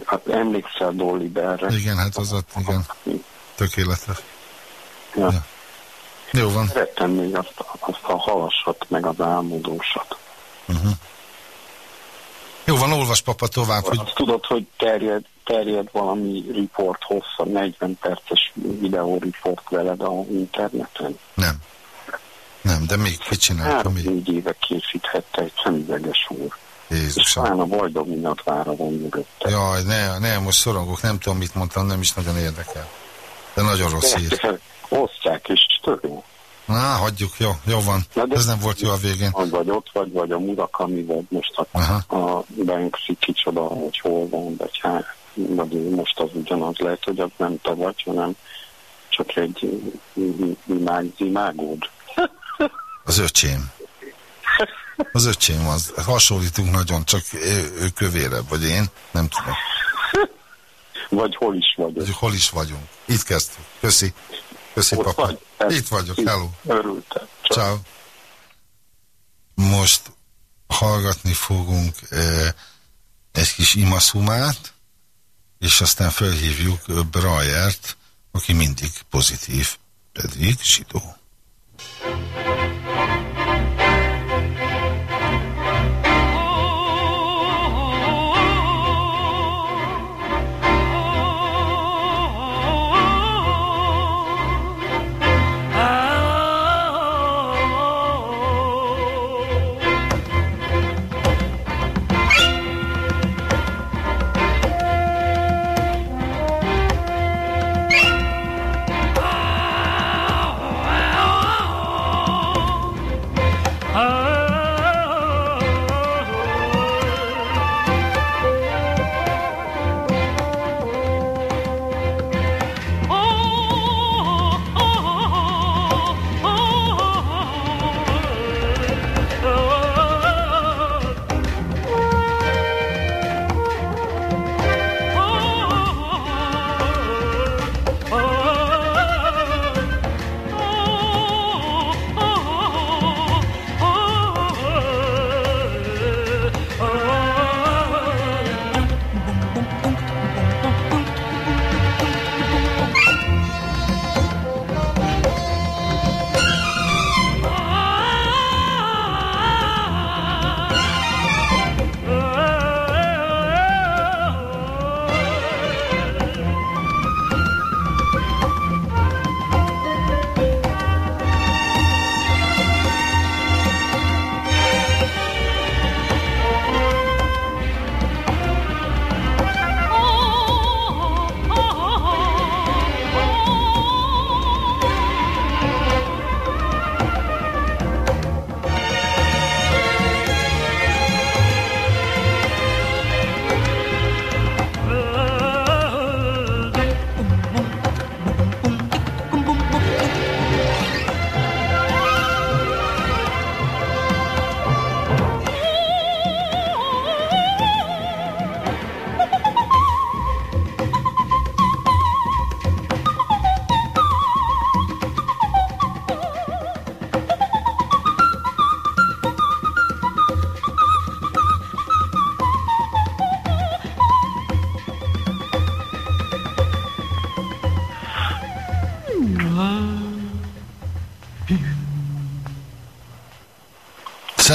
Hát Emlékszel Dolly Berre? Igen, hát az ott, igen, tökéletes. Ja. Ja. Jó van. Szerettem még azt, azt a halasat, meg az álmodósat. Uh-huh. Jó van, olvas papa tovább, hogy Azt tudod, hogy terjed, terjed valami report hossza, 40 perces videó report veled a interneten? nem. Nem, de még mit csináltam még? négy éve készíthette egy szemüveges úr. És Jézusom. talán a boldog miatt vára van mögötte. Jaj, ne, ne, most szorongok, nem tudom, mit mondtam, nem is nagyon érdekel. De nagyon rossz hír. Osztják, és jó. Na, hagyjuk, jó, jó van. Na de- Ez nem volt jó a végén. Vagy, vagy ott vagy, vagy a Murakami, vagy most a, Aha. a Banksy kicsoda, hogy hol van, vagy hát, vagy most az ugyanaz lehet, hogy az nem te vagy, hanem csak egy imág, imágód. Az öcsém. Az öcsém az. Hasonlítunk nagyon, csak ő, ő kövérebb, vagy én, nem tudom. Vagy hol is vagy. Hogy hol is vagyunk. Itt kezdtük. Köszi. Köszi, Ott papa. vagy? Itt vagyok, hello. Örültem. Ciao. Most hallgatni fogunk eh, egy kis imaszumát, és aztán felhívjuk eh, Brajert, aki mindig pozitív, pedig zsidó.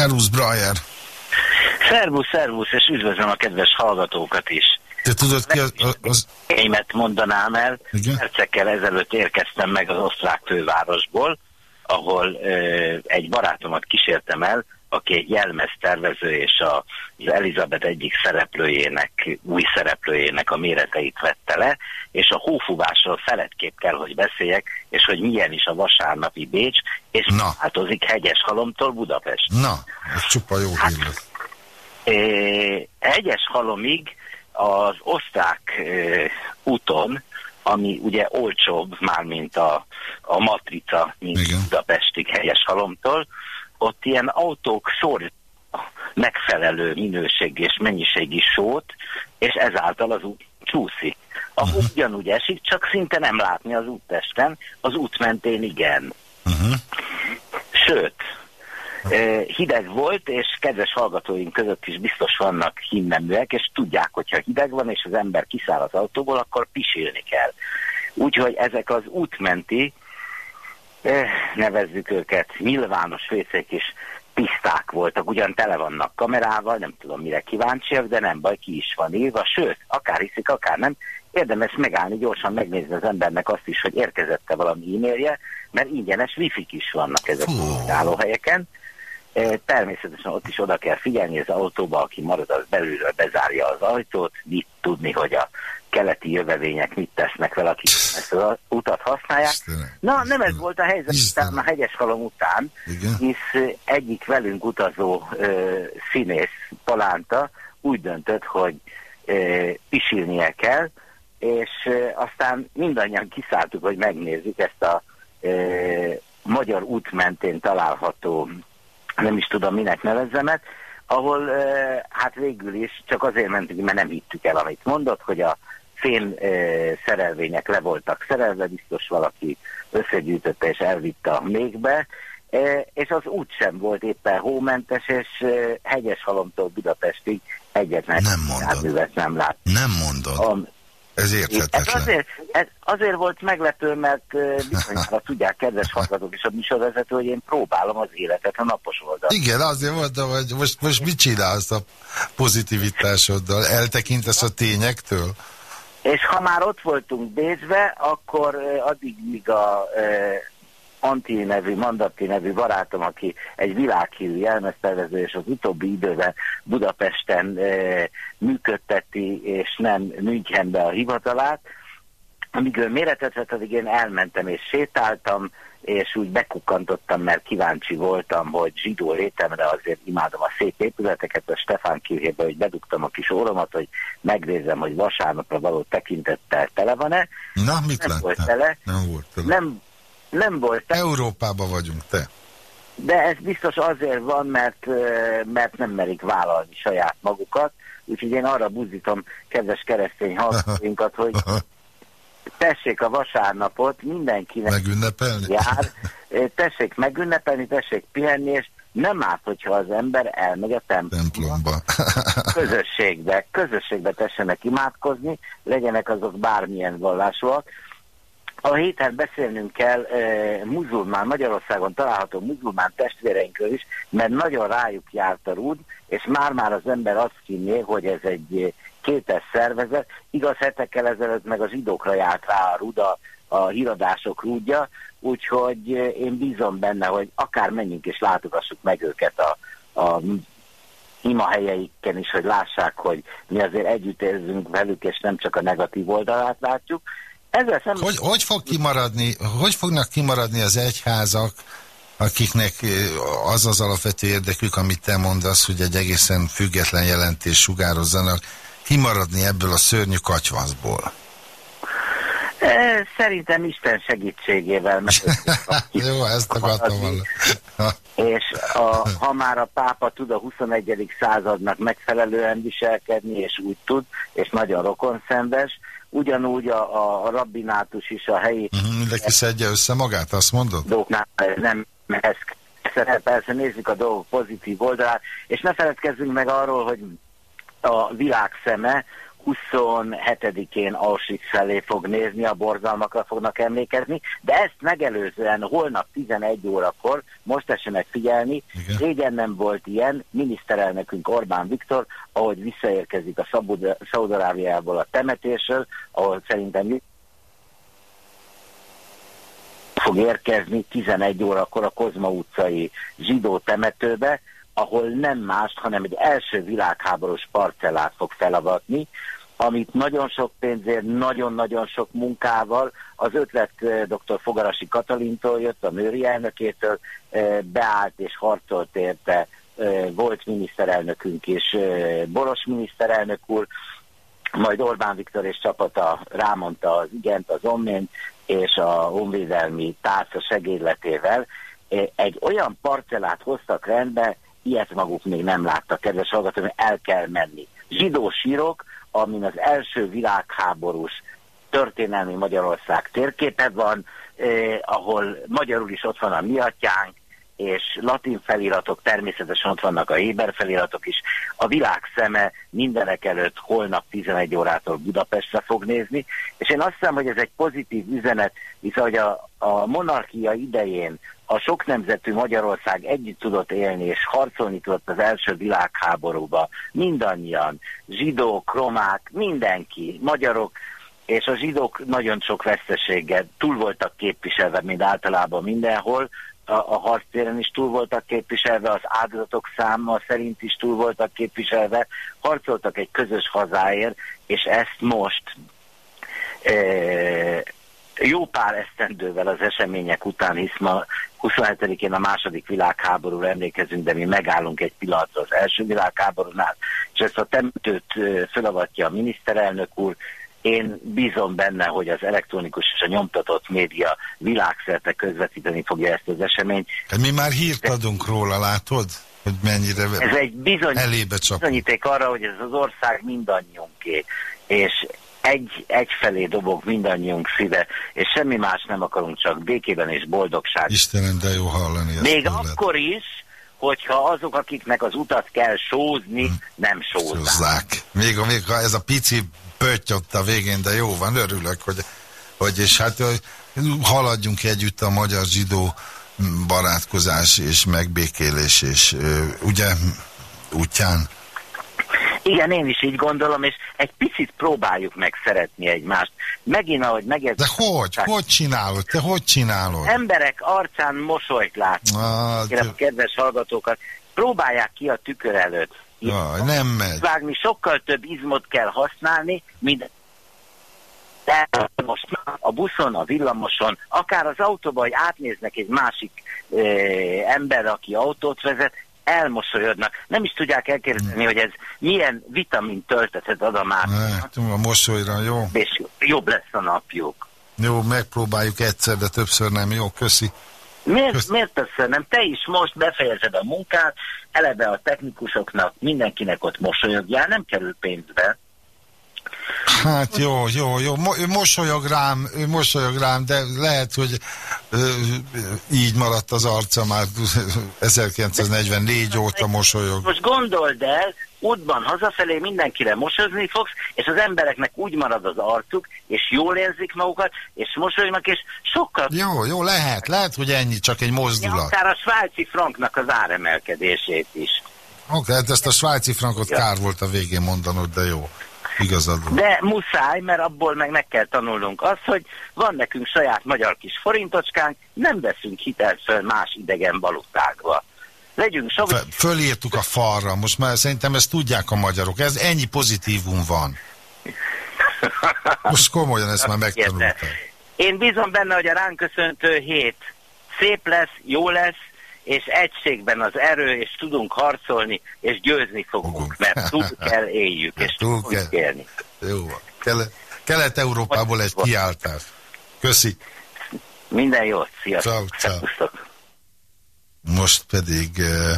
Szervusz, Brajer! Szervusz, szervusz, és üdvözlöm a kedves hallgatókat is. Te tudod ki az... az... Émet mondanám el, Igen? percekkel ezelőtt érkeztem meg az osztrák fővárosból, ahol ö, egy barátomat kísértem el, aki egy jelmeztervező és a, az Elizabeth egyik szereplőjének, új szereplőjének a méreteit vette le, és a hófúvásról feledképp kell, hogy beszéljek, és hogy milyen is a vasárnapi Bécs, és Na. változik hegyes halomtól Budapest. Na, ez csupa jó hír lesz. É, egyes halomig az osztrák ö, úton, ami ugye olcsóbb már, mint a, a matrica, mint Igen. Budapestig helyes halomtól, ott ilyen autók sor megfelelő minőség és mennyiségi sót, és ezáltal az út csúszik. A hó ugyanúgy esik, csak szinte nem látni az úttesten, az út mentén igen. Uh-huh. Sőt, eh, hideg volt, és kedves hallgatóink között is biztos vannak himneműek, és tudják, hogyha hideg van, és az ember kiszáll az autóból, akkor pisilni kell. Úgyhogy ezek az útmenti, nevezzük őket, nyilvános fészek is tiszták voltak, ugyan tele vannak kamerával, nem tudom mire kíváncsiak, de nem baj, ki is van írva, sőt, akár hiszik, akár nem, érdemes megállni, gyorsan megnézni az embernek azt is, hogy érkezette valami e-mailje, mert ingyenes wifi is vannak ezek a állóhelyeken. E, Természetesen ott is oda kell figyelni az autóba, aki marad, az belülről bezárja az ajtót, mit tudni, hogy a keleti jövevények mit tesznek vele, akik ezt az utat használják. Istenem. Na, nem ez volt a helyzet Istenem. utána, a hegyes halom után, Igen. hisz egyik velünk utazó ö, színész palánta úgy döntött, hogy ö, pisilnie kell, és ö, aztán mindannyian kiszálltuk, hogy megnézzük ezt a ö, magyar út mentén található, nem is tudom minek nevezzemet, ahol hát végül is csak azért mentünk, mert nem hittük el, amit mondott, hogy a fén ö, szerelvények le voltak szerelve, biztos valaki összegyűjtötte és elvitte a mégbe, e, és az út sem volt éppen hómentes, és e, hegyes halomtól Budapestig egyetlen Nem mondod. nem lát. Nem mondod. A, Ez ez érthetetlen. azért, ez azért volt meglepő, mert bizonyára tudják, kedves hallgatók és a műsorvezető, hogy én próbálom az életet a napos oldal. Igen, azért mondtam, hogy most, most mit csinálsz a pozitivitásoddal? Eltekintesz a tényektől? És ha már ott voltunk Bécsbe, akkor addig, míg a Anti nevű, Mandati nevű barátom, aki egy világhírű jelmeztervező, és az utóbbi időben Budapesten eh, működteti, és nem Münchenbe a hivatalát, amíg ő méretet vett, addig én elmentem és sétáltam, és úgy bekukkantottam, mert kíváncsi voltam, hogy zsidó létemre azért imádom a szép épületeket, a Stefán kirhébe, hogy bedugtam a kis óromat, hogy megnézem, hogy vasárnapra való tekintettel tele van-e. Na, mit Nem volt tele. Nem volt tele. Nem, nem volt tele, Európában vagyunk, te. de ez biztos azért van, mert, mert nem merik vállalni saját magukat, úgyhogy én arra buzdítom kedves keresztény hallgatóinkat, hogy tessék a vasárnapot, mindenkinek Megünnepelni? jár, tessék megünnepelni, tessék pihenni, és nem árt, hogyha az ember elmegy a templomba, Templomba. közösségbe, közösségbe tessenek imádkozni, legyenek azok bármilyen vallásúak. A héten beszélnünk kell e, muzulmán, Magyarországon található muzulmán testvéreinkről is, mert nagyon rájuk járt a rúd, és már-már az ember azt hinné, hogy ez egy kétes szervezet. Igaz, hetekkel ezelőtt meg a zsidókra járt rá a rúd, a, híradások rúdja, úgyhogy eh, én bízom benne, hogy akár menjünk és látogassuk meg őket a, a ima helyeiken is, hogy lássák, hogy mi azért együtt érzünk velük, és nem csak a negatív oldalát látjuk. Ezzel szemben... Hogy, hogy fog kimaradni, hogy fognak kimaradni az egyházak, akiknek eh, az az alapvető érdekük, amit te mondasz, hogy egy egészen független jelentés sugározzanak, kimaradni ebből a szörnyű katyvaszból? Szerintem Isten segítségével meg Jó, ezt akartam volna. és a, ha már a pápa tud a 21. századnak megfelelően viselkedni, és úgy tud, és nagyon rokonszenves, ugyanúgy a, a, a rabbinátus is a helyi Mhm, Mindenki szedje össze magát, azt mondod? dolgoknál nem ez persze nézzük a dolgok pozitív oldalát, és ne feledkezzünk meg arról, hogy a világ szeme 27-én Auschwitz felé fog nézni, a borzalmakra fognak emlékezni, de ezt megelőzően holnap 11 órakor, most tessenek figyelni, régen nem volt ilyen, miniszterelnökünk Orbán Viktor, ahogy visszaérkezik a Szaudarábiából a temetésről, ahol szerintem fog érkezni 11 órakor a Kozma utcai zsidó temetőbe, ahol nem más, hanem egy első világháborús parcellát fog felavatni, amit nagyon sok pénzért, nagyon-nagyon sok munkával, az ötlet eh, dr. Fogarasi Katalintól jött, a Mőri elnökétől, eh, beállt és harcolt érte eh, volt miniszterelnökünk és Boros miniszterelnök úr, majd Orbán Viktor és csapata rámondta az igent, az ommént, és a honvédelmi tárca segédletével egy olyan parcellát hoztak rendbe, ilyet maguk még nem láttak, kedves hallgatók, el kell menni. Zsidó sírok, amin az első világháborús történelmi Magyarország térképe van, eh, ahol magyarul is ott van a mi atyánk, és latin feliratok, természetesen ott vannak a Héber feliratok is. A világ szeme mindenek előtt holnap 11 órától Budapestre fog nézni, és én azt hiszem, hogy ez egy pozitív üzenet, hiszen hogy a, a monarchia idején a sok nemzetű Magyarország együtt tudott élni, és harcolni tudott az első világháborúba, mindannyian, zsidók, romák, mindenki, magyarok, és a zsidók nagyon sok veszteséggel túl voltak képviselve, mint általában mindenhol, a, a harctéren is túl voltak képviselve, az áldozatok száma szerint is túl voltak képviselve, harcoltak egy közös hazáért, és ezt most e, jó pár esztendővel az események után, hisz ma 27-én a második világháborúra emlékezünk, de mi megállunk egy pillanatra az első világháborúnál, és ezt a temetőt fölavatja a miniszterelnök úr, én bízom benne, hogy az elektronikus és a nyomtatott média világszerte közvetíteni fogja ezt az eseményt. Hát mi már hírt adunk róla, látod? Hogy mennyire ez egy bizony, bizonyíték arra, hogy ez az ország mindannyiunké, és egy, egyfelé dobog mindannyiunk szíve, és semmi más nem akarunk, csak békében és boldogság. Istenem, de jó hallani. Még akkor is, hogyha azok, akiknek az utat kell sózni, hmm. nem sózzák. Még, még ha ez a pici pöttyott a végén, de jó van, örülök, hogy, hogy és hát haladjunk együtt a magyar zsidó barátkozás és megbékélés és ugye útján. Igen, én is így gondolom, és egy picit próbáljuk meg szeretni egymást. Megint, ahogy megértem. De hogy? Tehát, hogy csinálod? Te hogy csinálod? Emberek arcán mosolyt látni. Ah, Kérem a kedves hallgatókat, próbálják ki a tükör előtt. Jaj, nem megy. Vágni sokkal több izmot kell használni, mint de most a buszon, a villamoson, akár az autóban, hogy átnéznek egy másik e, ember, aki autót vezet, elmosolyodnak. Nem is tudják elképzelni, hogy ez milyen vitamin töltetet ad a már. a mosolyra, jó. És jobb lesz a napjuk. Jó, megpróbáljuk egyszer, de többször nem. Jó, köszi. Miért, Kösz... miért többször nem? Te is most befejezed a munkát, eleve a technikusoknak, mindenkinek ott mosolyogjál, nem kerül pénzbe. Hát jó, jó, jó, Mo mosolyog rám, mosolyog rám, de lehet, hogy ö, így maradt az arca már 1944 óta mosolyog. Most gondold el, útban hazafelé mindenkire mosozni fogsz, és az embereknek úgy marad az arcuk, és jól érzik magukat, és mosolyognak, és sokkal... Jó, jó, lehet, lehet, hogy ennyi, csak egy mozdulat. Akár a svájci franknak az áremelkedését is. Oké, okay, hát ezt a svájci frankot ja. kár volt a végén mondanod, de jó. Igazad van. De muszáj, mert abból meg meg kell tanulnunk az, hogy van nekünk saját magyar kis forintocskánk, nem veszünk hitelt föl más idegen valutákba. Legyünk sok... Fölírtuk a falra, most már szerintem ezt tudják a magyarok. Ez ennyi pozitívum van. Most komolyan ezt már megtanultam. Én bízom benne, hogy a ránk köszöntő hét szép lesz, jó lesz, és egységben az erő, és tudunk harcolni, és győzni fogunk, mert túl kell éljük, és túl kell kérni. Jó. Kelet-Európából egy kiáltás. Köszi. Minden jót, sziasztok. Ciao, ciao. Most pedig uh,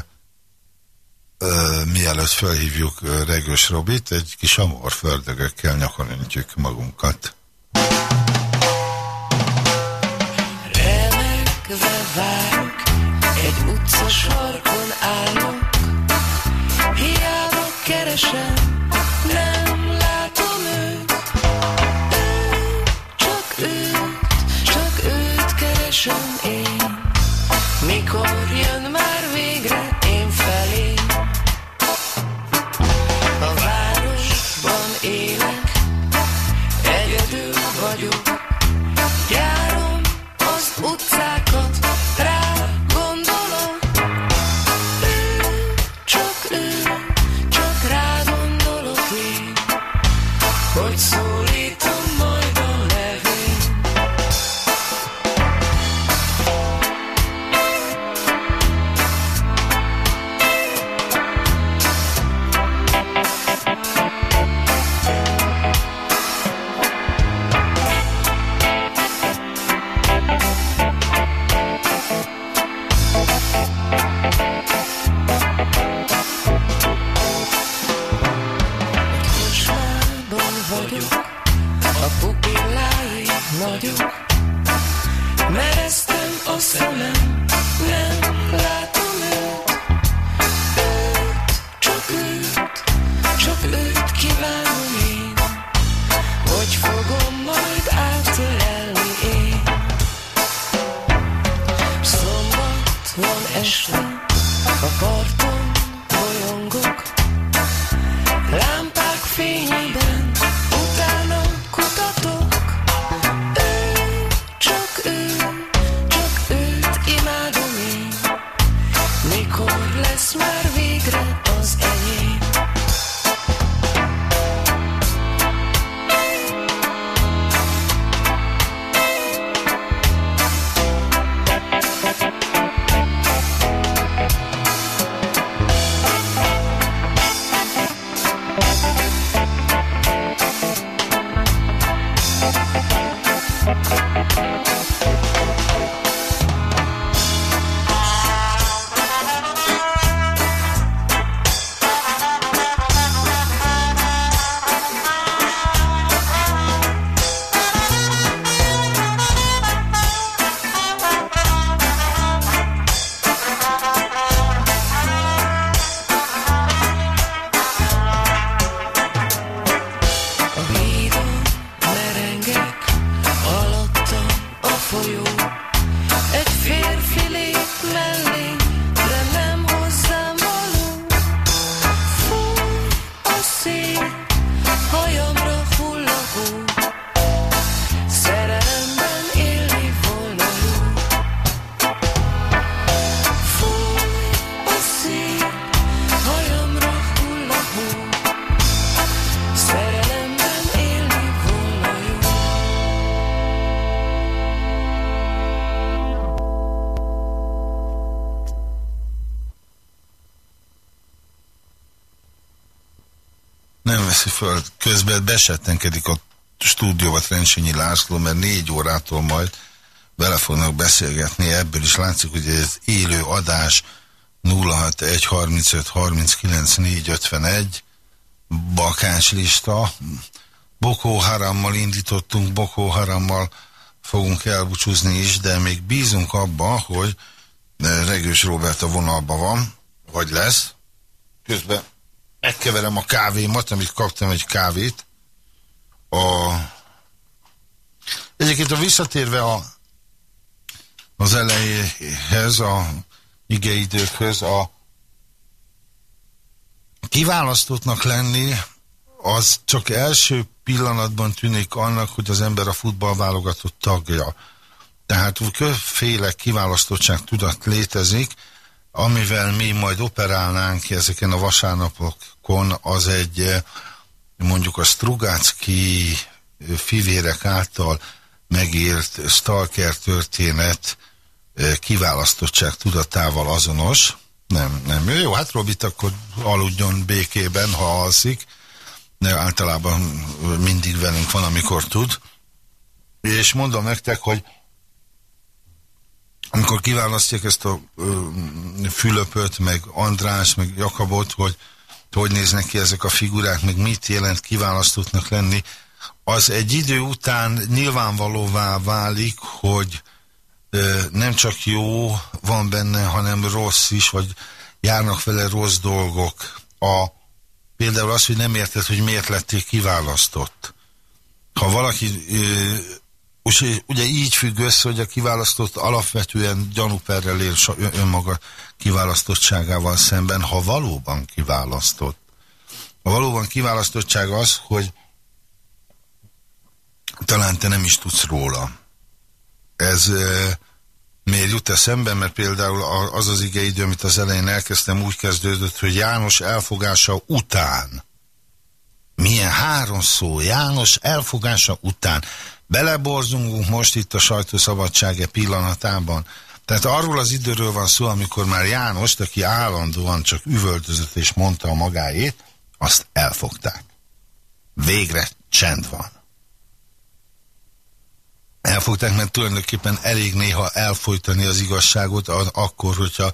uh, mielőtt felhívjuk uh, Regős Robit, egy kis amor földögökkel nyakon öntjük magunkat. Remekve várok egy utca sarkon állok, hiába keresem, nem látom őt. Ő, csak őt, csak őt keresem én. Mikor jön vagyok Mereztem a szemem közben besettenkedik a stúdióba Trencsényi László, mert négy órától majd vele fognak beszélgetni, ebből is látszik, hogy ez élő adás 061 35 39 451 bakáns lista. Boko Harammal indítottunk, Boko Harammal fogunk elbúcsúzni is, de még bízunk abban, hogy eh, Regős Robert a vonalban van, vagy lesz. Közben megkeverem a kávémat, amit kaptam egy kávét. A... Egyébként a visszatérve a, az elejéhez, a igeidőkhöz, a kiválasztottnak lenni, az csak első pillanatban tűnik annak, hogy az ember a futballválogatott tagja. Tehát többféle kiválasztottság tudat létezik, amivel mi majd operálnánk ezeken a vasárnapokon, az egy eh, mondjuk a Strugácki fivérek által megírt stalker történet eh, kiválasztottság tudatával azonos. Nem, nem. Jó, hát Robit akkor aludjon békében, ha alszik. De általában mindig velünk van, amikor tud. És mondom nektek, hogy amikor kiválasztják ezt a ö, Fülöpöt, meg András, meg Jakabot, hogy hogy néznek ki ezek a figurák, meg mit jelent kiválasztottnak lenni, az egy idő után nyilvánvalóvá válik, hogy ö, nem csak jó van benne, hanem rossz is, vagy járnak vele rossz dolgok. A, például az, hogy nem érted, hogy miért lettél kiválasztott. Ha valaki ö, és ugye így függ össze, hogy a kiválasztott alapvetően gyanúperrel él önmaga kiválasztottságával szemben, ha valóban kiválasztott. A valóban kiválasztottság az, hogy talán te nem is tudsz róla. Ez e, miért jut eszembe, mert például az az igeidő, amit az elején elkezdtem, úgy kezdődött, hogy János elfogása után. Milyen három János elfogása után beleborzungunk most itt a sajtószabadságe pillanatában. Tehát arról az időről van szó, amikor már János, aki állandóan csak üvöltözött és mondta a magáét, azt elfogták. Végre csend van. Elfogták, mert tulajdonképpen elég néha elfolytani az igazságot, akkor, hogyha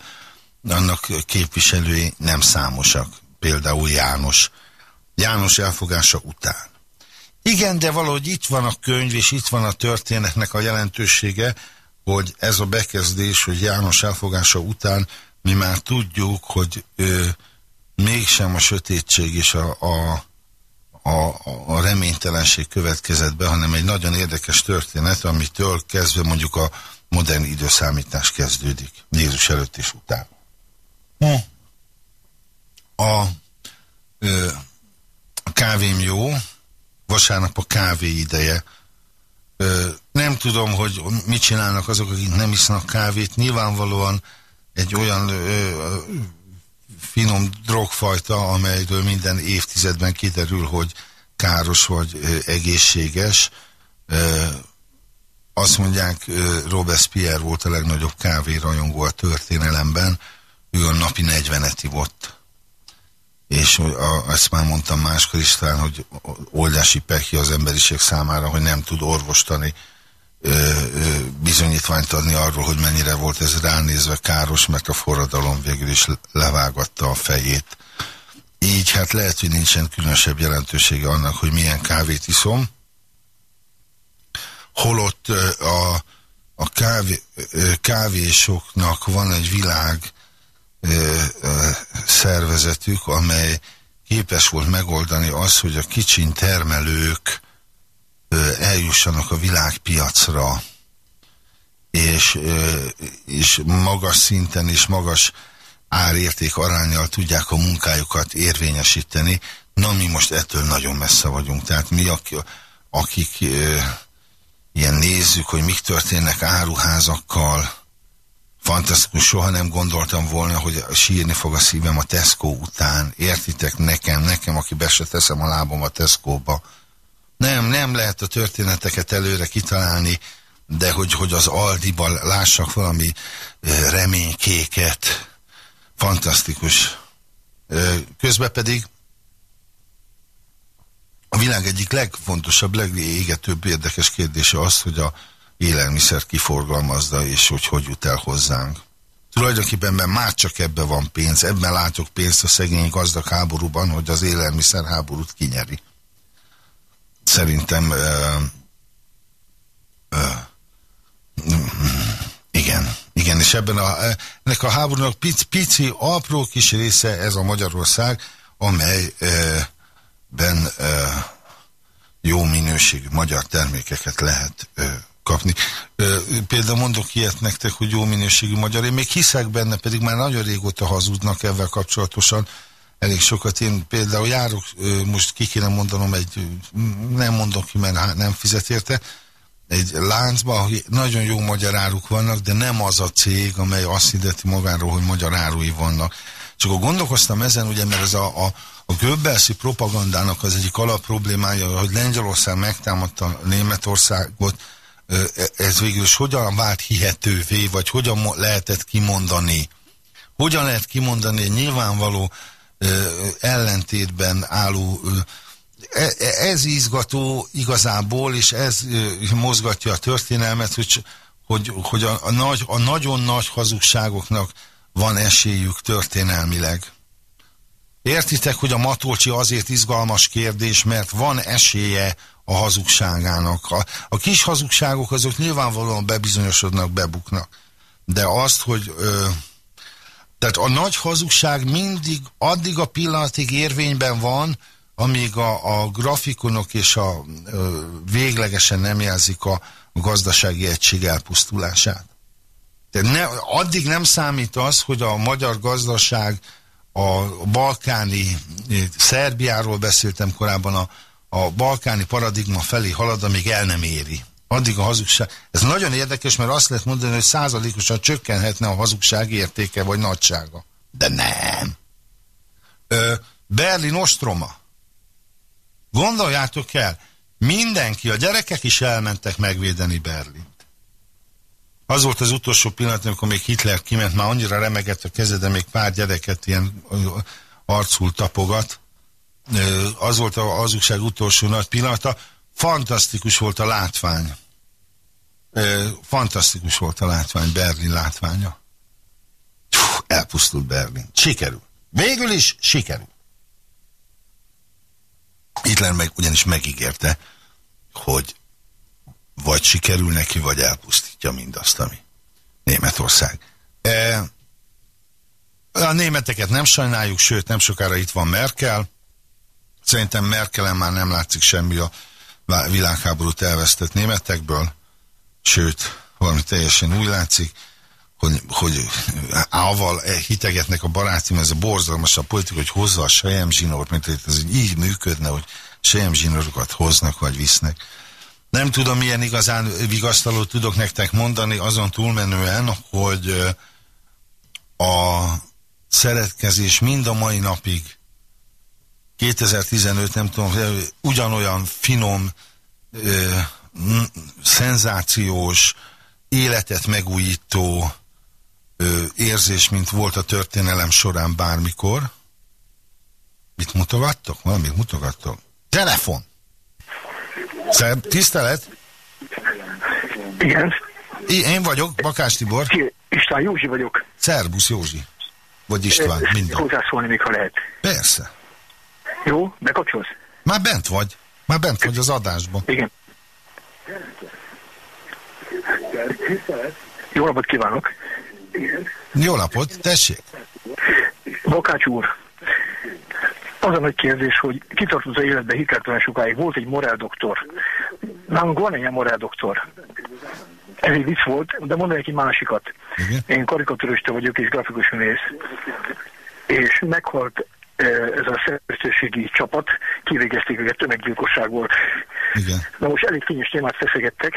annak képviselői nem számosak. Például János. János elfogása után. Igen, de valahogy itt van a könyv, és itt van a történetnek a jelentősége, hogy ez a bekezdés, hogy János elfogása után mi már tudjuk, hogy ö, mégsem a sötétség és a, a, a, a reménytelenség következett be, hanem egy nagyon érdekes történet, amitől kezdve mondjuk a modern időszámítás kezdődik. Jézus előtt és után. Hm. A, ö, a kávém jó, vasárnap a kávé ideje. Ö, nem tudom, hogy mit csinálnak azok, akik nem isznak kávét. Nyilvánvalóan egy olyan ö, finom drogfajta, amelyről minden évtizedben kiderül, hogy káros vagy ö, egészséges. Ö, azt mondják, Robespierre volt a legnagyobb kávérajongó a történelemben, ő a napi 40-et ivott. És a, ezt már mondtam máskor is talán, hogy oldási pekhi az emberiség számára, hogy nem tud orvostani ö, ö, bizonyítványt adni arról, hogy mennyire volt ez ránézve káros, mert a forradalom végül is levágatta a fejét. Így hát lehet, hogy nincsen különösebb jelentősége annak, hogy milyen kávét iszom, holott a, a kávé, kávésoknak van egy világ szervezetük, amely képes volt megoldani azt, hogy a kicsin termelők eljussanak a világpiacra, és, és magas szinten és magas árérték arányjal tudják a munkájukat érvényesíteni. Na, mi most ettől nagyon messze vagyunk. Tehát mi, akik, ilyen nézzük, hogy mik történnek áruházakkal. Fantasztikus, soha nem gondoltam volna, hogy sírni fog a szívem a Tesco után. Értitek nekem, nekem, aki be se teszem a lábom a Tesco-ba. Nem, nem lehet a történeteket előre kitalálni, de hogy, hogy az Aldiban lássak valami reménykéket. Fantasztikus. Közben pedig a világ egyik legfontosabb, legégetőbb érdekes kérdése az, hogy a élelmiszer kiforgalmazza, és hogy hogy jut el hozzánk. Tulajdonképpen már csak ebben van pénz, ebben látok pénzt a szegény gazdag háborúban, hogy az élelmiszer háborút kinyeri. Szerintem ö, ö, igen, igen, és ebben a, ennek a háborúnak pici, pici, apró kis része ez a Magyarország, amely ö, ben ö, jó minőségű magyar termékeket lehet ö, kapni. Például mondok ilyet nektek, hogy jó minőségű magyar, én még hiszek benne, pedig már nagyon régóta hazudnak ezzel kapcsolatosan, elég sokat. Én például járok, most ki kéne mondanom egy, nem mondom ki, mert nem fizet érte, egy láncban, hogy nagyon jó magyar áruk vannak, de nem az a cég, amely azt hirdeti magáról, hogy magyar árui vannak. Csak akkor gondolkoztam ezen, ugye, mert ez a, a a Göbbelszi propagandának az egyik alapproblémája, hogy Lengyelország megtámadta Németországot, ez végül is hogyan vált hihetővé, vagy hogyan lehetett kimondani? Hogyan lehet kimondani egy nyilvánvaló ellentétben álló e, e, ez izgató igazából, és ez mozgatja a történelmet, hogy, hogy, hogy a, a, nagy, a nagyon nagy hazugságoknak van esélyük történelmileg. Értitek, hogy a Matolcsi azért izgalmas kérdés, mert van esélye a hazugságának. A, a kis hazugságok azok nyilvánvalóan bebizonyosodnak, bebuknak. De azt, hogy... Ö, tehát a nagy hazugság mindig addig a pillanatig érvényben van, amíg a, a grafikonok és a ö, véglegesen nem jelzik a, a gazdasági egység elpusztulását. Tehát ne, addig nem számít az, hogy a magyar gazdaság a balkáni, Szerbiáról beszéltem korábban, a, a balkáni paradigma felé halad, amíg el nem éri. Addig a hazugság. Ez nagyon érdekes, mert azt lehet mondani, hogy százalékosan csökkenhetne a hazugság értéke vagy nagysága. De nem. Ö, Berlin ostroma. Gondoljátok el, mindenki, a gyerekek is elmentek megvédeni Berlin. Az volt az utolsó pillanat, amikor még Hitler kiment, már annyira remegett a keze, de még pár gyereket ilyen arcul tapogat. Az volt a hazugság utolsó nagy pillanata. Fantasztikus volt a látvány. Fantasztikus volt a látvány, Berlin látványa. elpusztult Berlin. Sikerül. Végül is sikerül. Hitler meg ugyanis megígérte, hogy vagy sikerül neki, vagy elpusztítja mindazt, ami Németország. A németeket nem sajnáljuk, sőt nem sokára itt van Merkel. Szerintem Merkelen már nem látszik semmi a világháborút elvesztett németekből, sőt valami teljesen úgy látszik, hogy, hogy ával hitegetnek a barátim, ez a borzalmas a politika, hogy hozza a sejem zsinort, mint hogy ez így működne, hogy sejem zsinorokat hoznak vagy visznek. Nem tudom, milyen igazán vigasztalót tudok nektek mondani, azon túlmenően, hogy a szeretkezés mind a mai napig 2015, nem tudom, ugyanolyan finom, ö, szenzációs, életet megújító ö, érzés, mint volt a történelem során bármikor. Mit mutogattok? Valamit mutogattok? Telefon! Szebb, tisztelet! Igen. I- én vagyok, Bakás Tibor. Ki- István Józsi vagyok. Szerbusz Józsi. Vagy István, minden. Hozzászólni ha lehet. Persze. Jó, bekapcsolsz? Már bent vagy. Már bent vagy az adásban. Igen. Jó napot kívánok! Jó napot, tessék. Bakács úr, az a nagy kérdés, hogy kitartott az életbe hikertelen sokáig. Volt egy morál doktor. Nálunk van egy morál doktor. Ez egy vicc volt, de mondanék egy másikat. Én karikatúrista vagyok és grafikus művész. És meghalt ez a szerzőségi csapat, kivégezték őket, tömeggyilkosság volt. Igen. Na most elég fényes témát feszegettek,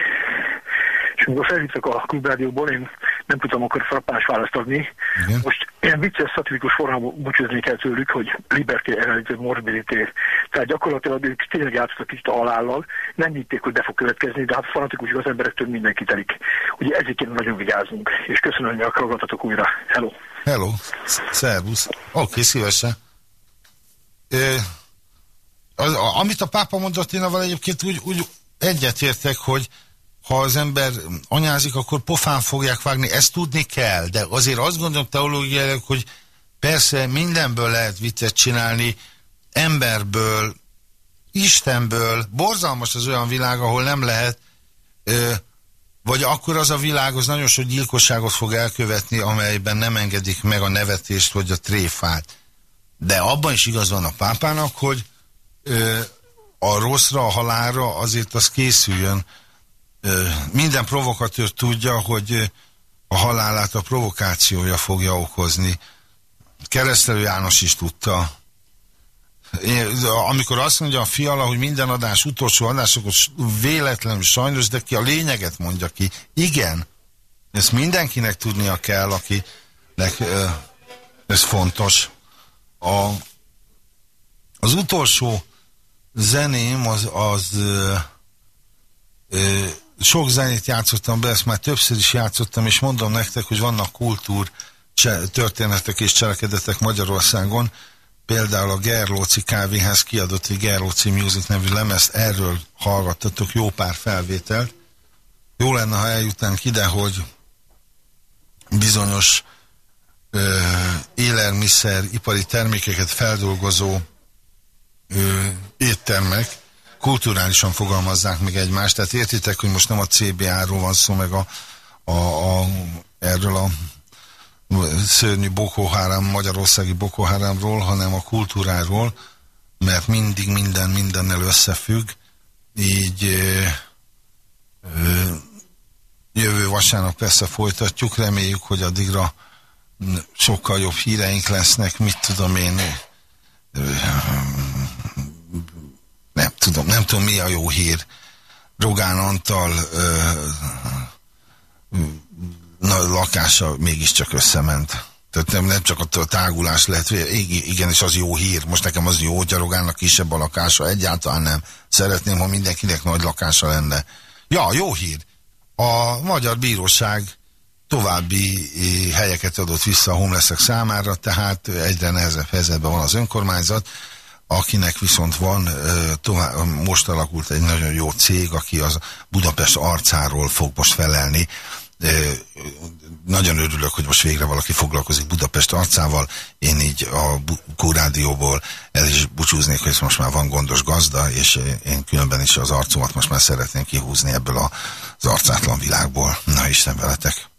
és amikor felhívtak a klubrádióból, én nem tudtam akkor frappás választ adni. Igen. Most ilyen vicces, szatirikus formában búcsúzni kell tőlük, hogy liberté, eredeti, morbidité. Tehát gyakorlatilag ők tényleg játszottak kicsit a halállal, nem hitték, hogy be fog következni, de hát fanatikus az emberektől mindenki telik. Ugye ezért kéne nagyon vigyáznunk, és köszönöm, hogy meghallgatatok újra. Hello! Hello. Sz- Szervusz. Oké, szívesen. Az, amit a pápa mondott, én avval egyébként úgy, úgy egyetértek, hogy ha az ember anyázik, akkor pofán fogják vágni. Ezt tudni kell, de azért azt gondolom teológiailag, hogy persze mindenből lehet viccet csinálni, emberből, Istenből. Borzalmas az olyan világ, ahol nem lehet ö, vagy akkor az a világ az nagyon sok gyilkosságot fog elkövetni, amelyben nem engedik meg a nevetést vagy a tréfát. De abban is igaz van a pápának, hogy ö, a rosszra, a halálra azért az készüljön. Ö, minden provokatőr tudja, hogy a halálát a provokációja fogja okozni. Keresztelő János is tudta. Én, amikor azt mondja a fiala, hogy minden adás utolsó adás, akkor véletlenül sajnos, de ki a lényeget mondja ki. Igen, ezt mindenkinek tudnia kell, akinek ö, ez fontos. A, az utolsó zeném az, az ö, ö, sok zenét játszottam be, ezt már többször is játszottam, és mondom nektek, hogy vannak kultúr történetek és cselekedetek Magyarországon, például a Gerlóci kávéház kiadott egy Gerlóci Music nevű lemezt, erről hallgattatok jó pár felvételt. Jó lenne, ha eljutnánk ide, hogy bizonyos ö, élelmiszer, ipari termékeket feldolgozó ö, éttermek kulturálisan fogalmazzák meg egymást. Tehát értitek, hogy most nem a CBA-ról van szó, meg a, a, a, erről a szörnyű Boko Haram, magyarországi Boko Haramról, hanem a kultúráról, mert mindig minden mindennel összefügg, így ö, ö, jövő vasárnap persze folytatjuk, reméljük, hogy addigra sokkal jobb híreink lesznek, mit tudom én, nem tudom, nem tudom mi a jó hír. Rogán Antal na, lakása mégiscsak összement. Tehát nem, nem csak a tágulás lehet, igen, és az jó hír. Most nekem az jó, hogy a Rogánnak kisebb a lakása, egyáltalán nem. Szeretném, ha mindenkinek nagy lakása lenne. Ja, jó hír. A Magyar Bíróság további eh, helyeket adott vissza a homelessek számára, tehát egyre nehezebb helyzetben van az önkormányzat, akinek viszont van, eh, tovább, most alakult egy nagyon jó cég, aki az Budapest arcáról fog most felelni. Eh, Nagyon örülök, hogy most végre valaki foglalkozik Budapest arcával. Én így a Q-rádióból el is búcsúznék, hogy most már van gondos gazda, és én különben is az arcomat most már szeretném kihúzni ebből az arcátlan világból. Na, Isten veletek!